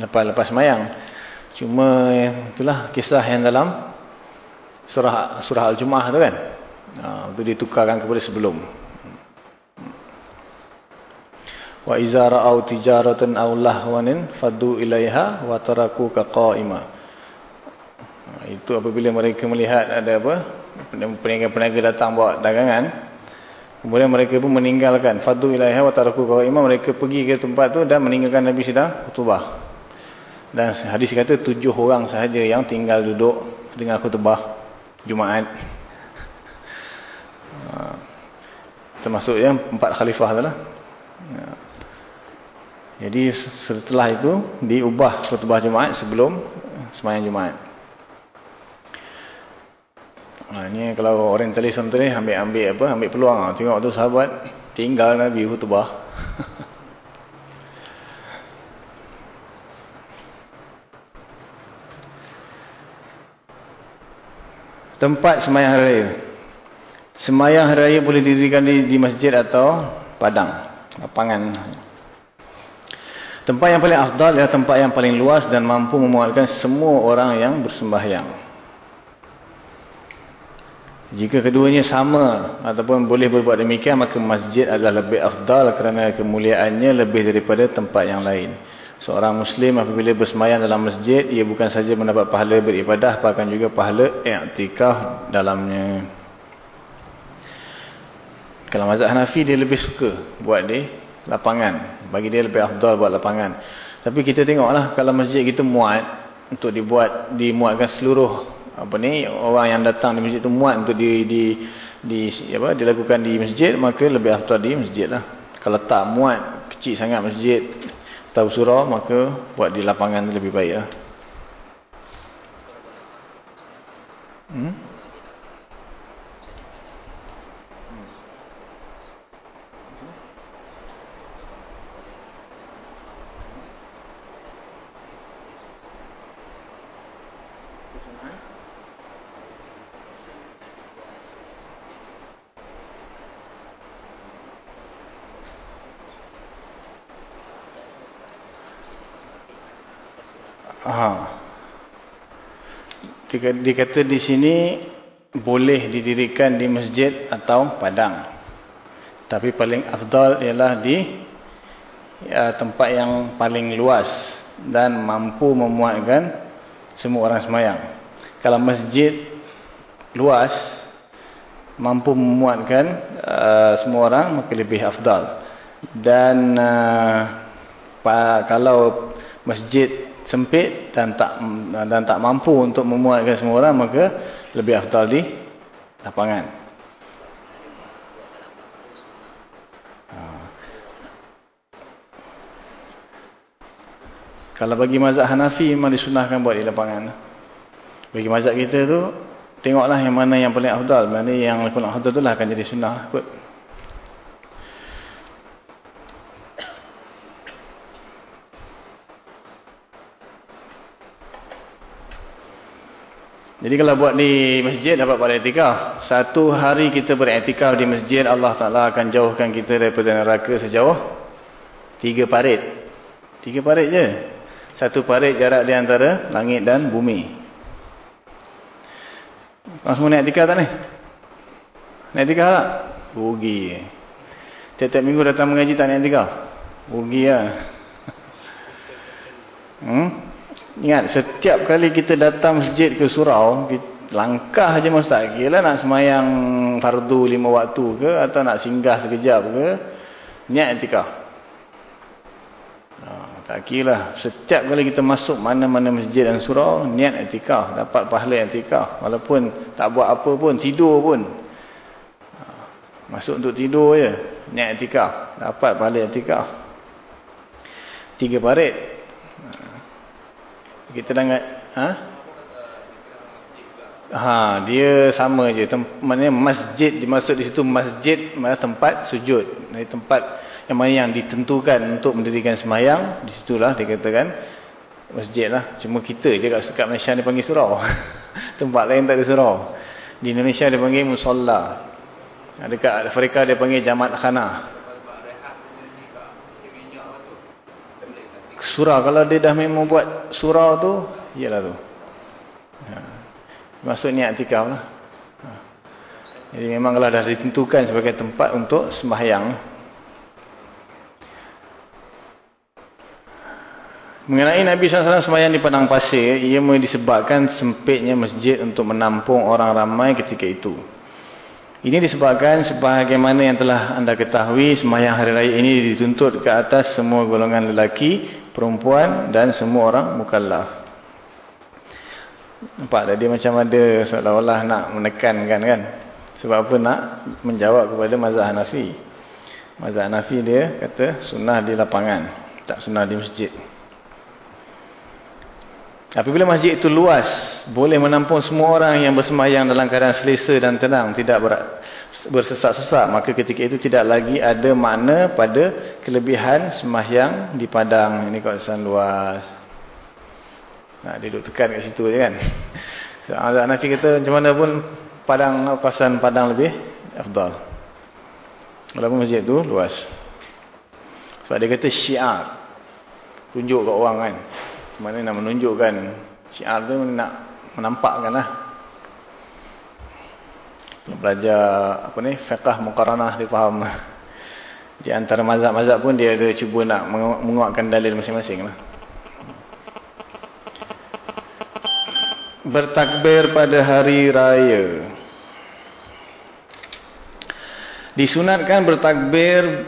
lepas-lepas semayang. Cuma itulah kisah yang dalam surah surah Al-Jumuah tu kan. Ha, itu ditukarkan kepada sebelum. Wa iza ra'au tijaratan aw lahwanin faddu ilaiha wa tarakuka qa'ima. Ha, itu apabila mereka melihat ada apa? Peniaga-peniaga datang bawa dagangan. Kemudian mereka pun meninggalkan faddu ilaiha wa tarakuka qa'ima. Mereka pergi ke tempat tu dan meninggalkan Nabi sedang khutbah. Dan hadis kata tujuh orang sahaja yang tinggal duduk dengan khutbah Jumaat. Ha. termasuk yang empat khalifah adalah. Ha. Jadi setelah itu diubah khutbah Jumaat sebelum sembahyang Jumaat. Ha, ini kalau orientalis tu ni ambil-ambil apa, ambil peluang. Tengok tu sahabat tinggal Nabi khutbah. Tempat semayang raya. Semayang raya boleh didirikan di, di masjid atau padang. Lapangan. Tempat yang paling afdal adalah tempat yang paling luas dan mampu memuatkan semua orang yang bersembahyang. Jika keduanya sama ataupun boleh berbuat demikian, maka masjid adalah lebih afdal kerana kemuliaannya lebih daripada tempat yang lain. Seorang Muslim apabila bersemayam dalam masjid, ia bukan saja mendapat pahala beribadah, bahkan juga pahala i'tikaf dalamnya. Kalau mazhab Hanafi, dia lebih suka buat di lapangan. Bagi dia lebih afdal buat lapangan. Tapi kita tengoklah kalau masjid kita muat, untuk dibuat, dimuatkan seluruh apa ni orang yang datang di masjid itu muat untuk di, di, di, apa, dilakukan di masjid, maka lebih afdal di masjid lah. Kalau tak muat, kecil sangat masjid, tahu surah maka buat di lapangan lebih baik lah. Hmm? Dikata di sini boleh didirikan di masjid atau padang. Tapi paling afdal ialah di ya, tempat yang paling luas dan mampu memuatkan semua orang semayang. Kalau masjid luas, mampu memuatkan uh, semua orang, maka lebih afdal. Dan uh, kalau masjid sempit dan tak dan tak mampu untuk memuatkan semua orang maka lebih afdal di lapangan. Ha. Kalau bagi mazhab Hanafi memang disunahkan buat di lapangan. Bagi mazhab kita tu tengoklah yang mana yang paling afdal, mana yang paling afdal itulah akan jadi sunnah kot. Jadi kalau buat di masjid dapat pada etikaf. Satu hari kita beretikaf di masjid, Allah Ta'ala akan jauhkan kita daripada neraka sejauh tiga parit. Tiga parit je. Satu parit jarak di antara langit dan bumi. Kau semua naik etikaf tak ni? Etikaf tak? Rugi. Tiap-tiap minggu datang mengaji tak etikaf? Rugi lah. Hmm? Ingat, setiap kali kita datang masjid ke surau, langkah je Ustaz. Kira nak semayang fardu lima waktu ke, atau nak singgah sekejap ke, niat etikah. Ha, tak kira lah. Setiap kali kita masuk mana-mana masjid dan surau, niat etikah. Dapat pahala etikah. Walaupun tak buat apa pun, tidur pun. Ha, masuk untuk tidur je, niat etikah. Dapat pahala etikah. Tiga parit. Kita dah ha? Ha, dia sama je. Maknanya masjid dimaksud di situ masjid mana tempat sujud. Dari tempat yang mana yang ditentukan untuk mendirikan semayang, di situlah dikatakan masjid lah. Cuma kita je kat sekat Malaysia ni panggil surau. tempat lain tak ada surau. Di Indonesia dia panggil musalla. Dekat Afrika dia panggil jamaat khana. Surau kalau dia dah memang buat surau tu iyalah tu ha. masuk niat tikam lah ha. jadi memang kalau dah ditentukan sebagai tempat untuk sembahyang mengenai Nabi SAW sembahyang di padang pasir ia disebabkan sempitnya masjid untuk menampung orang ramai ketika itu ini disebabkan sebagaimana yang telah anda ketahui sembahyang hari raya ini dituntut ke atas semua golongan lelaki, perempuan dan semua orang mukallaf. Nampak tadi macam ada seolah-olah nak menekankan kan. Sebab apa nak menjawab kepada mazhab Hanafi. Mazhab Hanafi dia kata sunnah di lapangan, tak sunnah di masjid. Apabila masjid itu luas, boleh menampung semua orang yang bersemayang dalam keadaan selesa dan tenang, tidak bersesak-sesak, maka ketika itu tidak lagi ada makna pada kelebihan semayang di padang. Ini kawasan luas. Nah, dia duduk tekan kat situ je kan. So, Hanafi kata macam mana pun padang kawasan padang lebih afdal. Walaupun masjid itu luas. Sebab dia kata syiar. Tunjuk kat orang kan mana nak menunjukkan syiar tu nak menampakkan lah belajar apa ni fiqah muqaranah dia faham. Di antara mazhab-mazhab pun dia ada cuba nak menguatkan dalil masing-masing lah. Bertakbir pada hari raya. Disunatkan bertakbir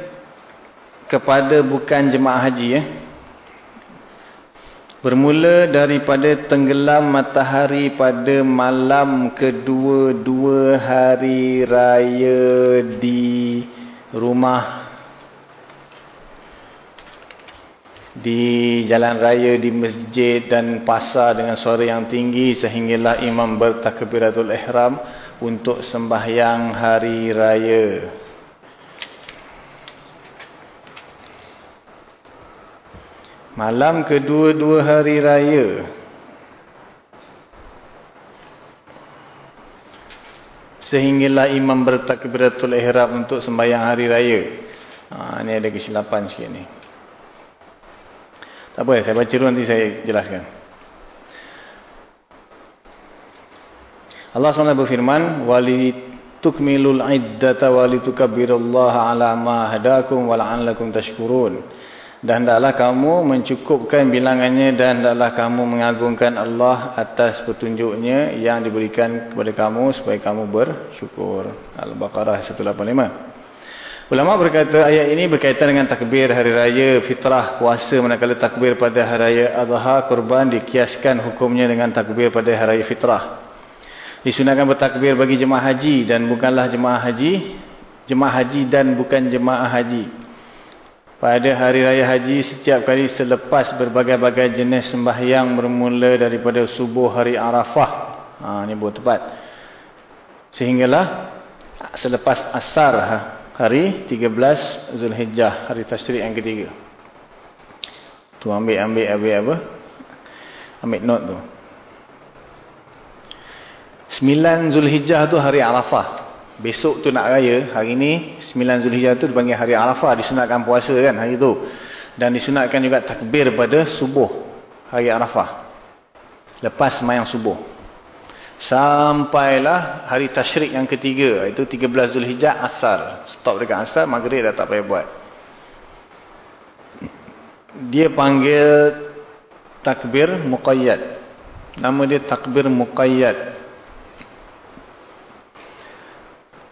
kepada bukan jemaah haji ya Bermula daripada tenggelam matahari pada malam kedua-dua hari raya di rumah. Di jalan raya, di masjid dan pasar dengan suara yang tinggi sehinggalah imam bertakbiratul ihram untuk sembahyang hari raya. Malam kedua-dua hari raya. Sehinggalah imam bertakbiratul ihram untuk sembahyang hari raya. Ha, ini ada kesilapan sikit ni. Tak apa, saya baca dulu nanti saya jelaskan. Allah SWT berfirman, Wali tukmilul iddata tukabbirullaha ala hadakum wala'allakum tashkurun. Dan hendaklah kamu mencukupkan bilangannya dan hendaklah kamu mengagungkan Allah atas petunjuknya yang diberikan kepada kamu supaya kamu bersyukur. Al-Baqarah 185. Ulama berkata ayat ini berkaitan dengan takbir hari raya fitrah puasa manakala takbir pada hari raya adha kurban dikiaskan hukumnya dengan takbir pada hari raya fitrah. Disunahkan bertakbir bagi jemaah haji dan bukanlah jemaah haji, jemaah haji dan bukan jemaah haji pada hari raya haji setiap kali selepas berbagai-bagai jenis sembahyang bermula daripada subuh hari Arafah. Ha, ini buat tepat. Sehinggalah selepas asar ha, hari 13 Zulhijjah, hari tashrik yang ketiga. Tu ambil ambil ambil apa? Ambil note tu. 9 Zulhijjah tu hari Arafah. Besok tu nak raya, hari ni 9 Zulhijjah tu dipanggil hari Arafah, disunatkan puasa kan hari tu. Dan disunatkan juga takbir pada subuh hari Arafah. Lepas semayang subuh. Sampailah hari tashrik yang ketiga, itu 13 Zulhijjah asar. Stop dekat asar, maghrib dah tak payah buat. Dia panggil takbir muqayyad. Nama dia takbir muqayyad.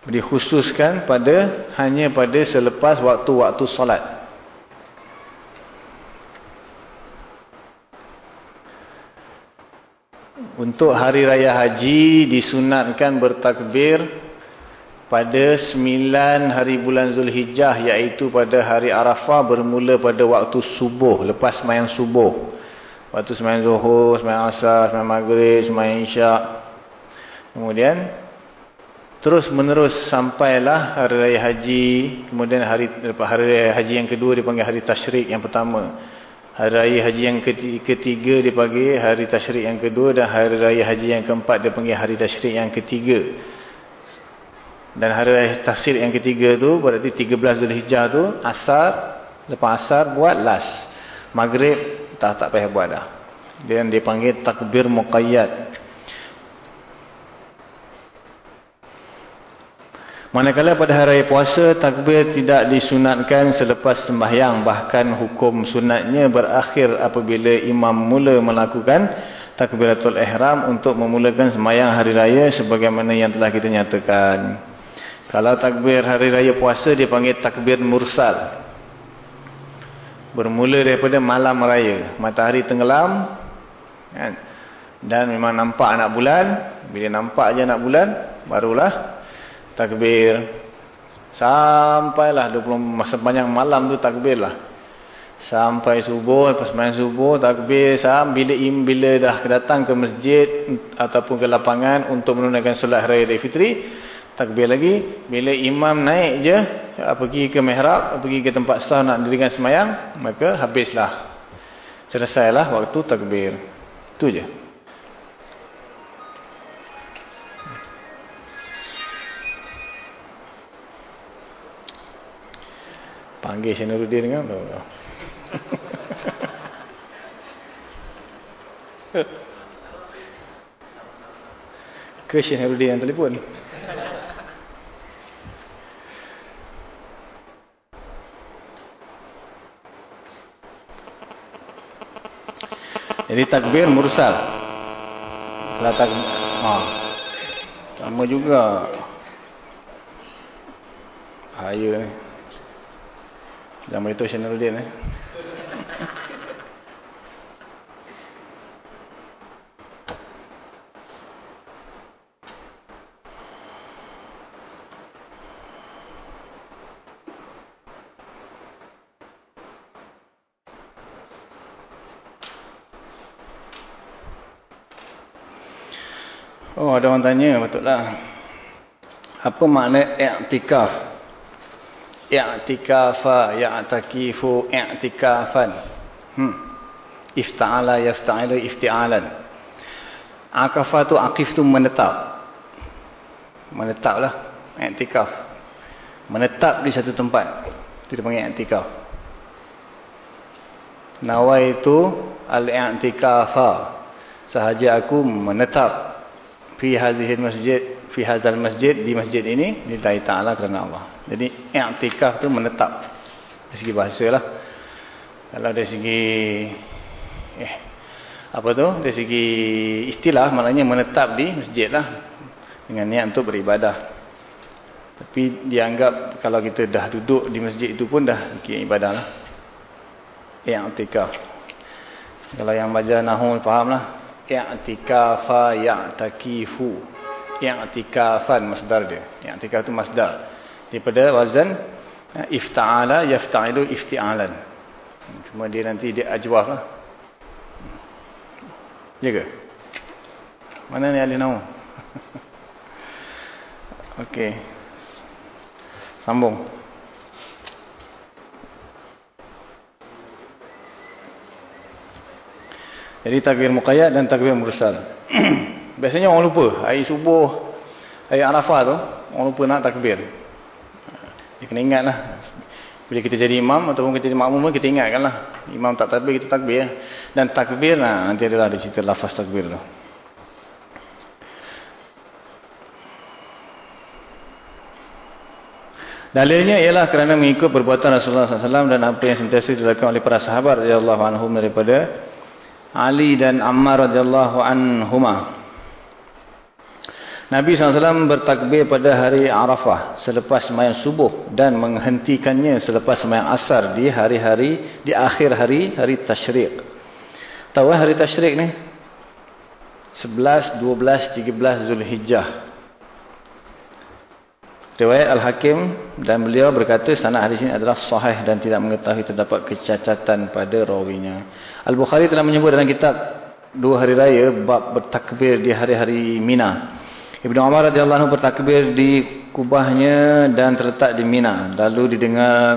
Dikhususkan pada hanya pada selepas waktu-waktu solat. Untuk hari raya haji disunatkan bertakbir pada sembilan hari bulan Zulhijjah iaitu pada hari Arafah bermula pada waktu subuh lepas semayang subuh waktu semayang zuhur, semayang asar, semayang maghrib, semayang isyak kemudian terus menerus sampailah hari raya haji kemudian hari hari raya haji yang kedua dipanggil hari tashrik yang pertama hari raya haji yang ketiga dipanggil hari tashrik yang kedua dan hari raya haji yang keempat dipanggil hari tashrik yang ketiga dan hari raya tafsir yang ketiga tu berarti 13 Zulhijjah tu asar lepas asar buat las. Maghrib tak tak payah buat dah. Yang dipanggil takbir muqayyad. Manakala pada hari puasa takbir tidak disunatkan selepas sembahyang bahkan hukum sunatnya berakhir apabila imam mula melakukan takbiratul ihram untuk memulakan sembahyang hari raya sebagaimana yang telah kita nyatakan. Kalau takbir hari raya puasa dia panggil takbir mursal. Bermula daripada malam raya. Matahari tenggelam. Kan? Dan memang nampak anak bulan. Bila nampak je anak bulan. Barulah takbir. Sampailah 20 masa panjang malam tu takbir lah. Sampai subuh, lepas main subuh, takbir. Sampai bila, bila dah datang ke masjid ataupun ke lapangan untuk menunaikan solat raya Raya Fitri takbir lagi bila imam naik je pergi ke mihrab pergi ke tempat sah nak dirikan semayang maka habislah selesailah waktu takbir itu je panggil Syenuruddin kan ke Syenuruddin yang telefon Jadi takbir mursal. Kalau tak ha. Sama juga. Bahaya ni. Jangan beritahu channel dia ni. Oh, ada orang tanya, betullah. Apa makna i'tikaf? I'tikafa, ya'takifu, i'tikafan. Hmm. Ifta'ala, yafta'ilu, ifti'alan. Akafah tu, akif tu menetap. Menetaplah. I'tikaf. Menetap di satu tempat. Itu dipanggil i'tikaf. Nawai itu al-i'tikafa. Sahaja aku menetap fi hazihil masjid fi hadzal masjid di masjid ini lillahi taala kerana Allah. Jadi i'tikaf tu menetap dari segi bahasalah. Kalau dari segi eh apa tu? Dari segi istilah maknanya menetap di masjid lah dengan niat untuk beribadah. Tapi dianggap kalau kita dah duduk di masjid itu pun dah kira ibadah lah. I'tikaf. Kalau yang baca nahwu fahamlah i'tikafa ya'takifu i'tikafan masdar dia. I'tikaf tu masdar. Daripada wazan eh, ifta'ala yafta'ilu ifti'alan. Cuma dia nanti dia ajwaf lah. Ya ke? Mana ni alih nama ok sambung. Jadi takbir muqayyad dan takbir mursal. Biasanya orang lupa. Hari subuh, hari Arafah tu, orang lupa nak takbir. Dia kena ingat lah. Bila kita jadi imam ataupun kita jadi makmum kita ingatkan lah. Imam tak takbir, kita takbir. Dan takbir lah, nanti adalah di cerita lafaz takbir tu. Dalilnya ialah kerana mengikut perbuatan Rasulullah SAW dan apa yang sentiasa dilakukan oleh para sahabat radhiyallahu anhum daripada Ali dan Ammar radhiyallahu anhuma. Nabi SAW bertakbir pada hari Arafah selepas sembahyang subuh dan menghentikannya selepas sembahyang asar di hari-hari di akhir hari hari tasyrik. Tahu hari tasyrik ni? 11, 12, 13 Zulhijjah. Riwayat Al-Hakim dan beliau berkata sanad hadis ini adalah sahih dan tidak mengetahui terdapat kecacatan pada rawinya. Al-Bukhari telah menyebut dalam kitab dua hari raya bab bertakbir di hari-hari Mina. Ibnu Umar radhiyallahu bertakbir di kubahnya dan terletak di Mina. Lalu didengar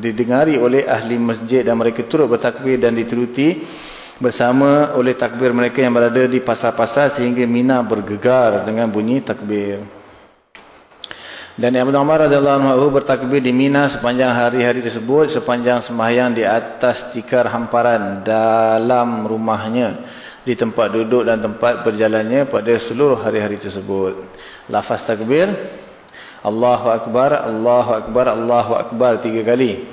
didengari oleh ahli masjid dan mereka turut bertakbir dan dituruti bersama oleh takbir mereka yang berada di pasar-pasar sehingga Mina bergegar dengan bunyi takbir. Dan Ibnu Umar radhiyallahu bertakbir di Mina sepanjang hari-hari tersebut sepanjang sembahyang di atas tikar hamparan dalam rumahnya di tempat duduk dan tempat berjalannya pada seluruh hari-hari tersebut. Lafaz takbir Allahu akbar, Allahu akbar, Allahu akbar tiga kali.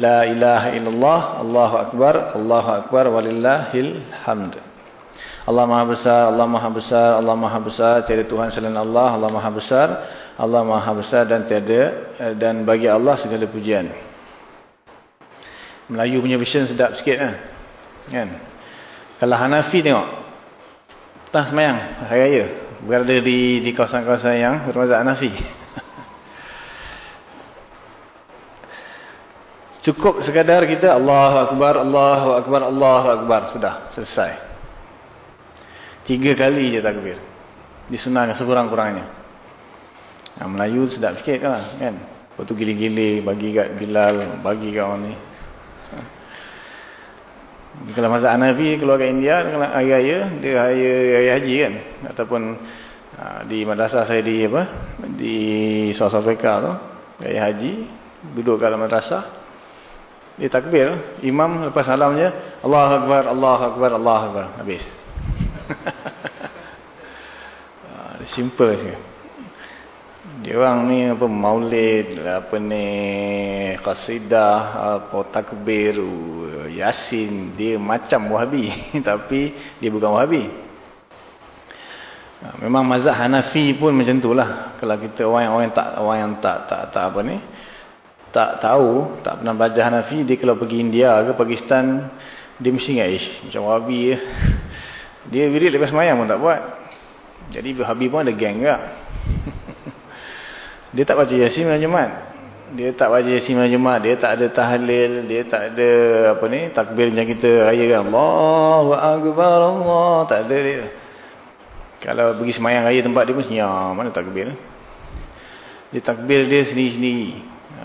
La ilaha illallah, Allahu akbar, Allahu akbar walillahil hamd. Allah Maha besar, Allah Maha besar, Allah Maha besar, tiada Tuhan selain Allah, Allah Maha besar, Allah Maha besar dan tiada dan bagi Allah segala pujian. Melayu punya vision sedap sikit kan? Kan? Kalau Hanafi tengok. Tak semayang. Hari raya. Berada di di kawasan-kawasan yang bermazhab Hanafi. Cukup sekadar kita Allahu Akbar, Allahu Akbar, Allahu Akbar. Sudah. Selesai. Tiga kali je takbir. Disunahkan sekurang-kurangnya. Nah, Melayu sedap sikit kan. kan? Lepas tu gili-gili bagi kat Bilal, bagi kat orang ni. Kalau masa Hanafi keluar ke India dengan hari raya, dia hari, hari haji kan. Ataupun uh, di madrasah saya di apa? Di South Africa tu, hari haji, duduk dalam madrasah. Dia takbir, imam lepas salam je, Allahu Akbar, Allahu Akbar, Allahu Akbar. Habis. uh, simple sikit. Dia orang ni apa maulid, apa ni qasidah, apa takbir, yasin, dia macam wahabi tapi dia bukan wahabi. Ha, memang mazhab Hanafi pun macam itulah. Kalau kita orang yang orang yang tak orang yang tak tak tak apa ni tak tahu, tak pernah belajar Hanafi, dia kalau pergi India ke Pakistan, dia mesti ingat ish, macam wahabi je. Dia wirid lepas semayang pun tak buat. Jadi wahabi pun ada geng juga. Dia tak baca Yasin malam Jumat. Dia tak baca Yasin malam Jumat. Dia tak ada tahlil. Dia tak ada apa ni takbir macam kita raya kan. Allahu Akbar Allah. Tak ada dia. Kalau pergi semayang raya tempat dia pun senyap. Mana takbir? Dia takbir dia sendiri-sendiri. Ha.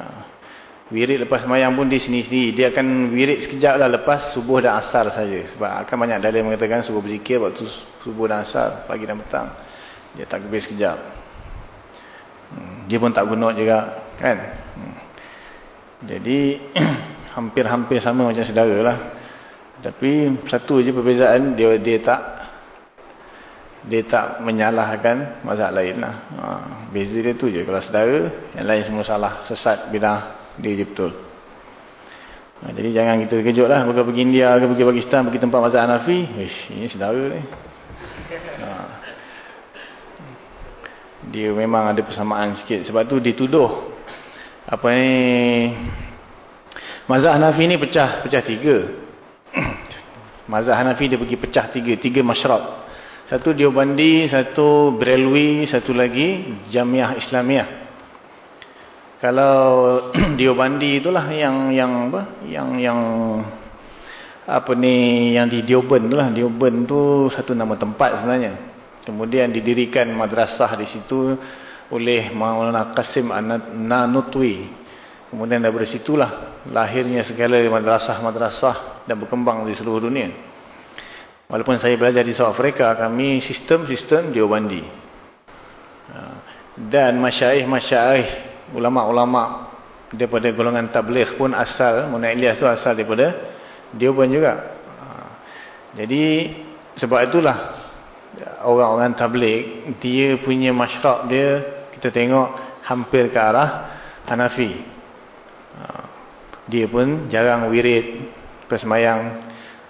Wirid lepas semayang pun dia sendiri-sendiri. Dia akan wirid sekejap lah lepas subuh dan asar saja. Sebab akan banyak dalil mengatakan subuh berzikir waktu subuh dan asar. Pagi dan petang. Dia takbir sekejap. Hmm, dia pun tak guna juga kan. Jadi hampir-hampir sama macam saudara lah. Tapi satu je perbezaan dia dia tak dia tak menyalahkan mazhab lain lah. Ha, beza dia tu je. Kalau saudara yang lain semua salah. Sesat bila dia je betul. Ha, jadi jangan kita terkejut lah. Bukan pergi India ke pergi Pakistan pergi tempat mazhab Hanafi? Ish, ini saudara ni. Ha. Dia memang ada persamaan sikit. Sebab tu dituduh apa ni? Mazhab Hanafi ni pecah pecah tiga. Mazhab Hanafi dia pergi pecah tiga tiga masyrab satu Diobandi satu Brelwi satu lagi Jamiah Islamiah kalau Diobandi itulah yang yang apa? Yang yang apa ni? Yang di Dioban tu lah Dioban tu satu nama tempat sebenarnya. Kemudian didirikan madrasah di situ oleh Maulana Qasim An-Nanutwi. Kemudian dari situlah lahirnya segala madrasah-madrasah dan berkembang di seluruh dunia. Walaupun saya belajar di South Africa, kami sistem-sistem diobandi. Ha. Dan masyaih-masyaih, ulama-ulama daripada golongan tabligh pun asal, Muna Ilyas itu asal daripada Dioban juga. Ha. Jadi sebab itulah orang-orang tablik dia punya masyarakat dia kita tengok hampir ke arah Hanafi. Ha. dia pun jarang wirid persemayang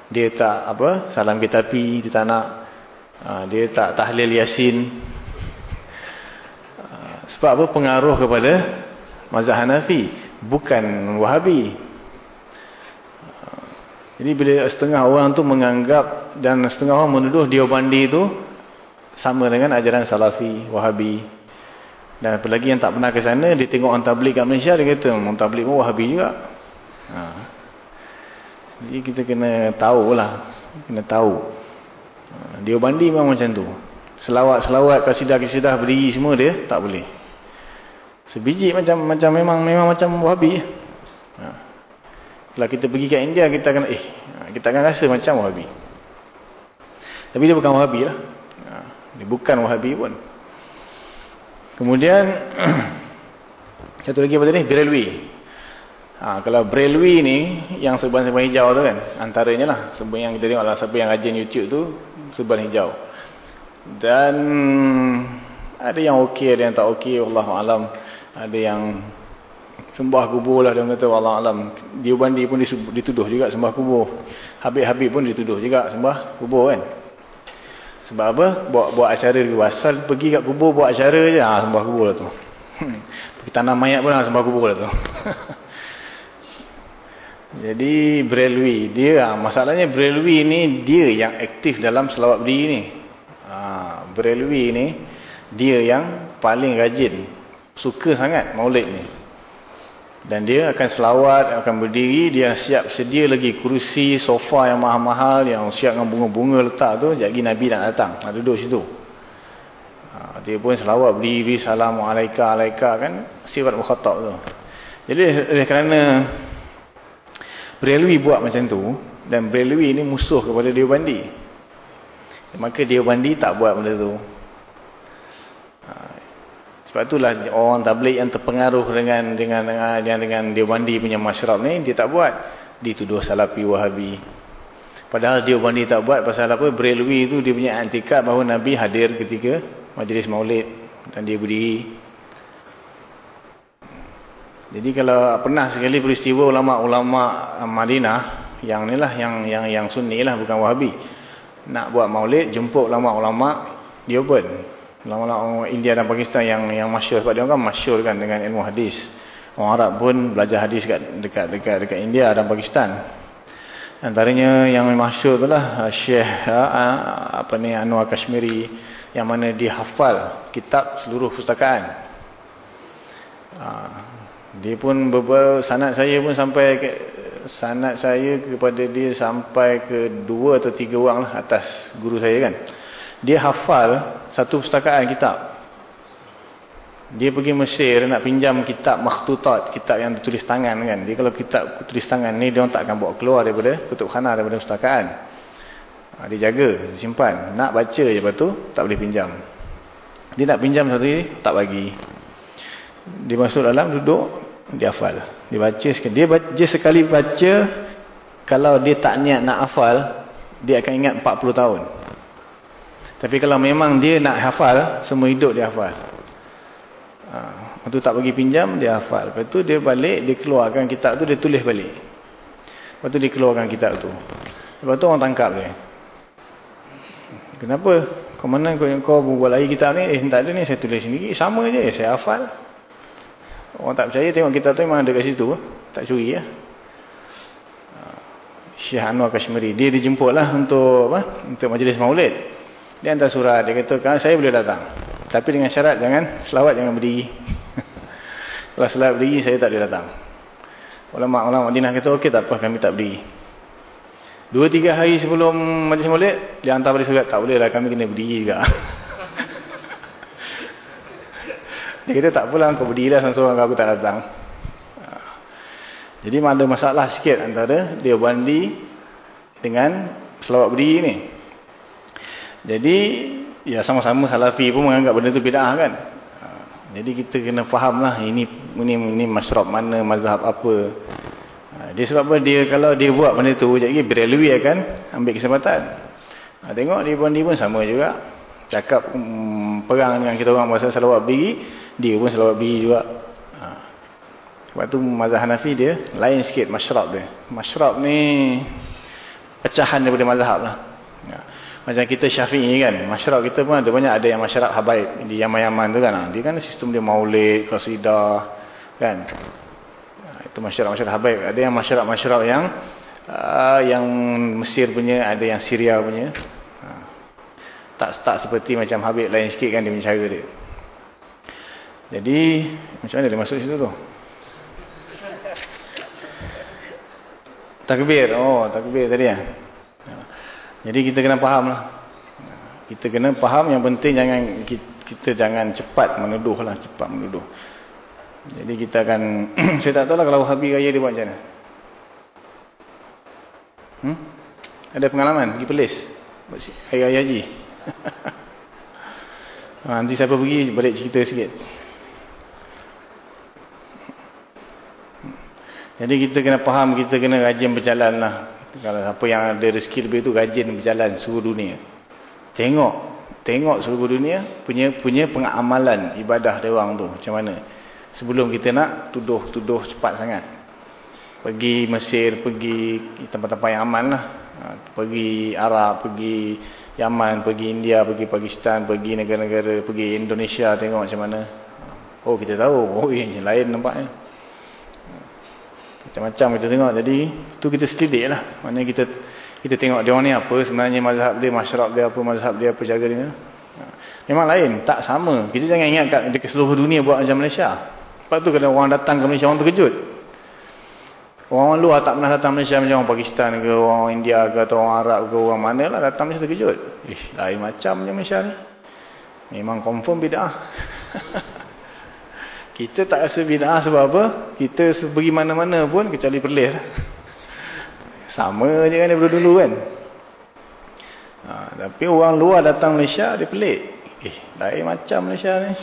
dia tak apa salam kita api dia tak nak. Uh, dia tak tahlil yasin. Uh, sebab apa pengaruh kepada mazhab Hanafi? Bukan Wahabi. Uh, jadi bila setengah orang tu menganggap dan setengah orang menuduh Diobandi tu sama dengan ajaran Salafi, Wahabi. Dan apalagi yang tak pernah ke sana, dia tengok orang tablik kat Malaysia, dia kata, orang tablik pun Wahabi juga. Ha. Jadi kita kena tahu lah. Kena tahu. Ha. Dia bandi memang macam tu. Selawat-selawat, kasidah-kasidah berdiri semua dia, tak boleh. Sebiji macam macam memang memang macam Wahabi. Ha. Kalau kita pergi ke India, kita akan eh, ha, kita akan rasa macam Wahabi. Tapi dia bukan Wahabi lah. Dia bukan Wahabi pun. Kemudian satu lagi apa tadi? Brelwi. Ha, kalau Brelwi ni yang seban-seban hijau tu kan, antaranya lah seban yang kita tengok lah siapa yang rajin YouTube tu seban hijau. Dan ada yang okey, ada yang tak okey, Allah alam. Ada yang sembah kubur lah dia kata Allah alam. Dia bandi pun dituduh juga sembah kubur. Habib-habib pun dituduh juga sembah kubur kan. Sebab apa? Buat buat acara dulu. Asal pergi kat kubur buat acara je. Ha, sembah kubur lah tu. pergi tanam mayat pun lah sembah kubur lah tu. Jadi Brelwi. Dia, ha, masalahnya Brelwi ni dia yang aktif dalam selawat berdiri ni. Ha, Brelwi ni dia yang paling rajin. Suka sangat maulid ni. Dan dia akan selawat, akan berdiri, dia siap sedia lagi kerusi, sofa yang mahal-mahal, yang siap dengan bunga-bunga letak tu, sekejap lagi Nabi nak datang, nak duduk situ. Ha, dia pun selawat berdiri, Assalamualaikum, alaika kan, sirat mukhatab tu. Jadi kerana Brelwi buat macam tu, dan Brelwi ni musuh kepada dia bandi. Maka dia bandi tak buat benda tu. Sebab itulah orang tablik yang terpengaruh dengan dengan dengan dengan, Deobandi punya masyarakat ni dia tak buat dituduh salafi wahabi. Padahal Deobandi tak buat pasal apa? Brelwi itu dia punya antikad bahawa Nabi hadir ketika majlis Maulid dan dia berdiri. Jadi kalau pernah sekali peristiwa ulama-ulama Madinah yang inilah yang yang yang sunni lah bukan wahabi nak buat Maulid jemput ulama-ulama Deoband Ulama-ulama orang India dan Pakistan yang yang masyhur sebab dia kan masyhur kan dengan ilmu hadis. Orang Arab pun belajar hadis dekat dekat dekat dekat India dan Pakistan. Antaranya yang masyhur itulah uh, Syekh uh, uh, apa ni Anwar Kashmiri yang mana dia hafal kitab seluruh pustakaan. Dia pun beberapa sanad saya pun sampai ke sanad saya kepada dia sampai ke dua atau tiga orang lah atas guru saya kan dia hafal satu pustakaan kitab. Dia pergi Mesir nak pinjam kitab makhtutat, kitab yang ditulis tangan kan. Dia kalau kitab tulis tangan ni dia orang tak akan bawa keluar daripada kutub khana daripada pustakaan. Ha, dia jaga, dia simpan. Nak baca je lepas tu tak boleh pinjam. Dia nak pinjam satu ni tak bagi. Dia masuk dalam duduk dia hafal. Dia baca sekali. Dia, baca, dia sekali baca kalau dia tak niat nak hafal dia akan ingat 40 tahun. Tapi kalau memang dia nak hafal, semua hidup dia hafal. Ha, waktu tak bagi pinjam, dia hafal. Lepas tu dia balik, dia keluarkan kitab tu, dia tulis balik. Lepas tu dia keluarkan kitab tu. Lepas tu orang tangkap dia. Kenapa? Kau mana kau, kau buat lagi kitab ni? Eh, tak ada ni, saya tulis sendiri. Sama je, saya hafal. Orang tak percaya, tengok kitab tu memang ada kat situ. Tak curi ya. Syekh Anwar Kashmiri. Dia dijemput lah untuk apa? Untuk majlis maulid. Dia hantar surat. Dia kata, kan saya boleh datang. Tapi dengan syarat, jangan selawat, jangan berdiri. Kalau selawat berdiri, saya tak boleh datang. Ulama-ulama Madinah kata, okey tak apa, kami tak berdiri. Dua, tiga hari sebelum majlis maulid, dia hantar pada surat, tak boleh lah, kami kena berdiri juga. dia kata, tak apalah, kau berdiri lah, seorang aku tak datang. Jadi ada masalah sikit antara dia bandi dengan selawat berdiri ni. Jadi ya sama-sama salafi pun menganggap benda tu bid'ah kan. Ha, jadi kita kena fahamlah ini ini ini masyrab mana mazhab apa. Ha, dia sebab apa dia kalau dia buat benda tu jadi berelui akan ambil kesempatan. Ha, tengok dia pun dia pun sama juga. Cakap um, perang dengan kita orang bahasa salawat biri, dia pun salawat biri juga. Ha. Sebab tu mazhab Hanafi dia lain sikit masyrab dia. Masyrab ni pecahan daripada mazhab lah. Ya. Macam kita syafi'i kan, masyarakat kita pun ada banyak ada yang masyarakat habaib di Yaman-Yaman tu kan. Ha. Dia kan sistem dia maulid, qasidah kan. Ha, itu masyarakat-masyarakat habaib. Ada yang masyarakat-masyarakat yang uh, yang Mesir punya, ada yang Syria punya. Ha. Tak tak seperti macam Habib lain sikit kan dia punya cara dia. Jadi macam mana dia masuk situ tu? Takbir. Oh, takbir tadi ya. Jadi kita kena faham lah. Kita kena faham yang penting jangan kita jangan cepat menuduh lah. Cepat menuduh. Jadi kita akan, saya tak tahu lah kalau Habib Raya dia buat macam mana. Hmm? Ada pengalaman pergi pelis? Hari Raya Haji? Nanti siapa pergi balik cerita sikit. Jadi kita kena faham, kita kena rajin berjalan lah. Kalau apa yang ada rezeki lebih tu rajin berjalan seluruh dunia. Tengok, tengok seluruh dunia punya punya pengamalan ibadah dia orang tu macam mana. Sebelum kita nak tuduh-tuduh cepat sangat. Pergi Mesir, pergi tempat-tempat yang aman lah. Ha, pergi Arab, pergi Yaman, pergi India, pergi Pakistan, pergi negara-negara, pergi Indonesia tengok macam mana. Oh kita tahu, oh yang lain nampaknya. Macam-macam kita tengok. Jadi, tu kita selidik lah. Maknanya kita kita tengok dia ni apa. Sebenarnya mazhab dia, masyarakat dia apa, mazhab dia apa, cara dia. Memang lain. Tak sama. Kita jangan ingat kat, seluruh dunia buat macam Malaysia. Sebab tu kalau orang datang ke Malaysia, orang terkejut. Orang luar tak pernah datang Malaysia macam orang Pakistan ke, orang India ke, atau orang Arab ke, orang mana lah datang Malaysia terkejut. Eh, lain macam je Malaysia ni. Memang confirm bid'ah. Kita tak rasa bid'ah sebab apa? Kita pergi mana-mana pun kecuali perlis. Sama je kan daripada dulu kan. Ha, tapi orang luar datang Malaysia, dia pelik. Eh, lain macam Malaysia ni.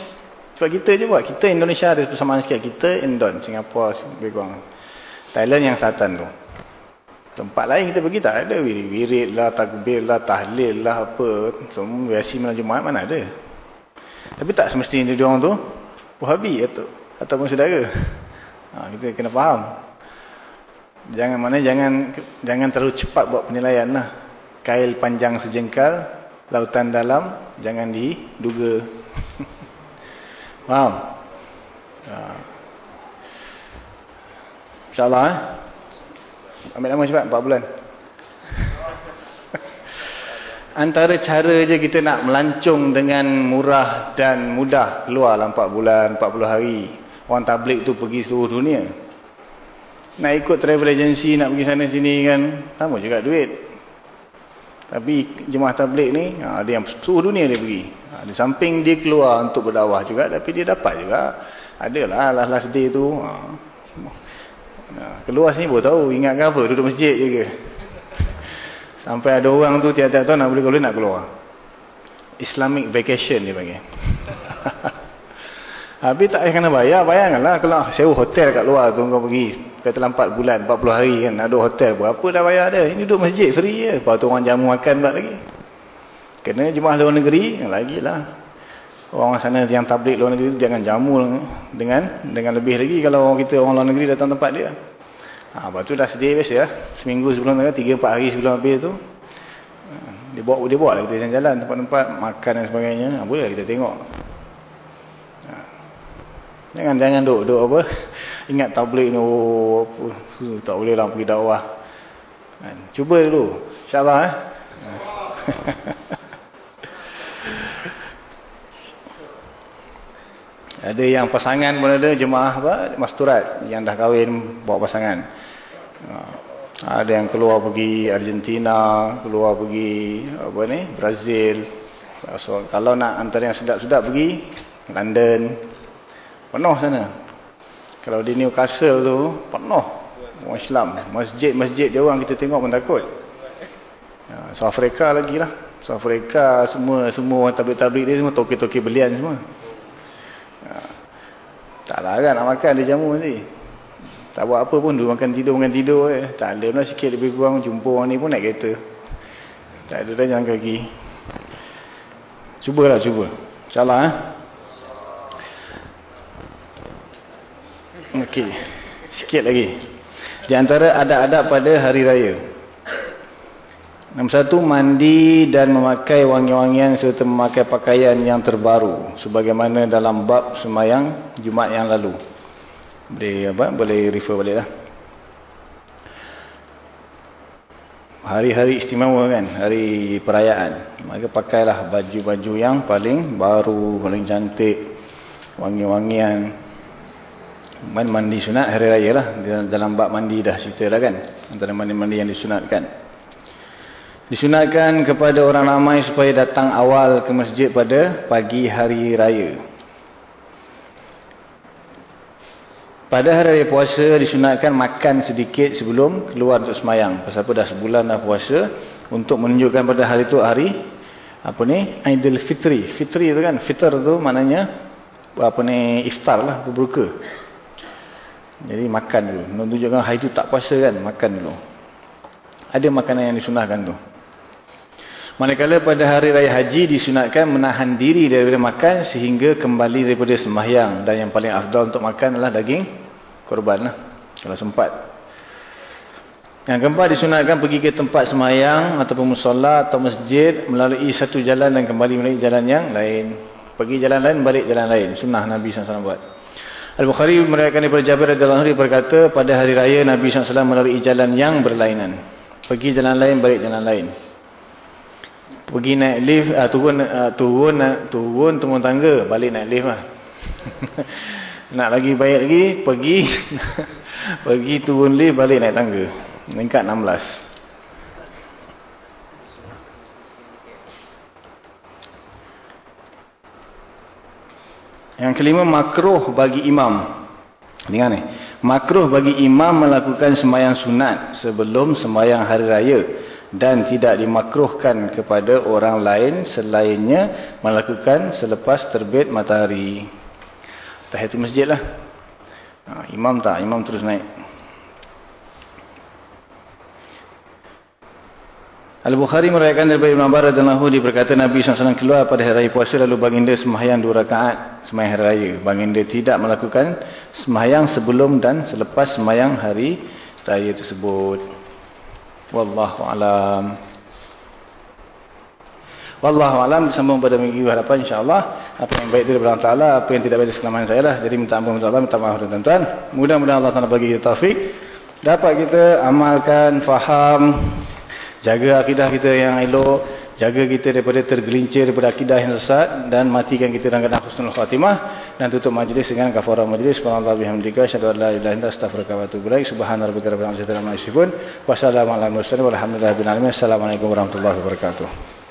Sebab kita je buat. Kita Indonesia ada persamaan sikit. Kita Indon, Singapura, kurang. Thailand yang satan tu. Tempat lain kita pergi tak ada. Wirid lah, takbir lah, tahlil lah, apa. Semua biasa mana Jumaat mana ada. Tapi tak semestinya dia orang tu Wahabi atau ataupun saudara. Ha, kita kena faham. Jangan mana jangan jangan terlalu cepat buat penilaian lah. Kail panjang sejengkal, lautan dalam jangan diduga. faham? Ha. InsyaAllah eh. Ambil lama cepat 4 bulan. Antara cara je kita nak melancong dengan murah dan mudah keluar lah 4 bulan, 40 hari. Orang tablik tu pergi seluruh dunia. Nak ikut travel agency, nak pergi sana sini kan, sama juga duit. Tapi jemaah tablik ni, ha, ada yang seluruh dunia dia pergi. Ha, di samping dia keluar untuk berdakwah juga, tapi dia dapat juga. Adalah lah last day tu. Ha. Keluar sini pun tahu, ingatkan apa, duduk masjid je ke. Sampai ada orang tu tiap-tiap tahun nak boleh kalau nak keluar. Islamic vacation dia panggil. Habis tak payah kena bayar, bayangkanlah kalau sewa hotel kat luar tu kau pergi. Kata 4 bulan, 40 hari kan ada hotel. Berapa dah bayar dia? Ini duduk masjid free je. Lepas tu orang jamu makan pula lagi. Kena jemaah luar negeri, lagi lah. Orang sana yang tablik luar negeri jangan jamu dengan dengan lebih lagi kalau orang kita orang luar negeri datang tempat dia. Ha, lepas tu dah sedia biasa ya. Seminggu sebelum tu, tiga empat hari sebelum habis tu. Ha, dia bawa dia bawa lah kita jalan-jalan tempat-tempat makan dan sebagainya. Ha, boleh lah kita tengok. Ha. Jangan jangan duk duk apa? Ingat tablik ni oh, apa, tak boleh lah pergi dakwah. Ha, cuba dulu. Insya-Allah eh. Ha. Ada yang pasangan pun ada jemaah apa? Masturat yang dah kahwin bawa pasangan. Ha, ada yang keluar pergi Argentina, keluar pergi apa ni, Brazil. So, kalau nak antara yang sedap-sedap pergi London. Penuh sana. Kalau di Newcastle tu penuh orang Islam. Masjid-masjid dia orang kita tengok pun takut. Ya, South Africa lagi lah. South Africa semua semua orang tablik-tablik dia semua toki-toki belian semua. Ya. Tak larang nak makan dia jamu nanti. Tak buat apa pun, duduk makan tidur, makan tidur. Eh. Tak ada lah sikit lebih kurang jumpa orang ni pun naik kereta. Tak ada dah jalan kaki. Cubalah, cuba. InsyaAllah. Eh? Okey. Sikit lagi. Di antara adab-adab pada hari raya. Nombor satu, mandi dan memakai wangi-wangian serta memakai pakaian yang terbaru. Sebagaimana dalam bab semayang Jumat yang lalu. Boleh, apa? Boleh refer balik lah. Hari-hari istimewa kan, hari perayaan. Maka pakailah baju-baju yang paling baru, paling cantik. Wangi-wangian. Mandi sunat hari raya lah. Dalam bab mandi dah cerita lah kan. Antara mandi-mandi yang disunatkan. Disunatkan kepada orang ramai supaya datang awal ke masjid pada pagi hari raya. Pada hari raya puasa disunatkan makan sedikit sebelum keluar untuk semayang. Pasal apa dah sebulan dah puasa. Untuk menunjukkan pada hari itu hari apa ni Aidil Fitri. Fitri tu kan, fitr tu maknanya apa ni iftar lah, berbuka. Jadi makan dulu. Menunjukkan hari itu tak puasa kan, makan dulu. Ada makanan yang disunahkan tu. Manakala pada hari raya haji disunatkan menahan diri daripada makan sehingga kembali daripada sembahyang dan yang paling afdal untuk makan adalah daging korban lah kalau sempat. Yang keempat disunatkan pergi ke tempat sembahyang ataupun musola atau masjid melalui satu jalan dan kembali melalui jalan yang lain. Pergi jalan lain balik jalan lain. Sunnah Nabi SAW buat. Al-Bukhari meriwayatkan daripada Jabir radhiyallahu anhu berkata pada hari raya Nabi SAW melalui jalan yang berlainan. Pergi jalan lain balik jalan lain pergi naik lift uh, turun uh, turun uh, turun turun tangga balik naik lift lah. Nak lagi baik lagi pergi pergi turun lift balik naik tangga. Tingkat 16 yang kelima makruh bagi imam. Dengar ni. Makruh bagi imam melakukan sembahyang sunat sebelum sembahyang hari raya dan tidak dimakruhkan kepada orang lain selainnya melakukan selepas terbit matahari. Tahiyatul masjid lah. Ha, imam tak? Imam terus naik. Al-Bukhari merayakan daripada Ibn Abar dan Lahudi berkata Nabi SAW keluar pada hari raya puasa lalu baginda semahyang dua rakaat semahyang hari raya. Baginda tidak melakukan semahyang sebelum dan selepas semahyang hari raya tersebut. Wallahu alam. Wallahu alam sambung pada minggu hadapan insyaallah. Apa yang baik daripada Allah Taala apa yang tidak baik kesalahan saya lah. Jadi minta ampun kepada Allah minta maaf kepada tuan-tuan. Mudah-mudahan Allah Taala bagi kita taufik. Dapat kita amalkan faham jaga akidah kita yang elok Jaga kita daripada tergelincir daripada akidah yang sesat dan matikan kita dalam keadaan husnul khatimah dan tutup majlis dengan kafarah majlis. Subhanallah bihamdika asyhadu an la ilaha illa astaghfiruka wa atubu ilaik. Subhanarabbika rabbil izzati amma yasifun. Wassalamu ala mursalin walhamdulillahi rabbil alamin. Assalamualaikum warahmatullahi wabarakatuh.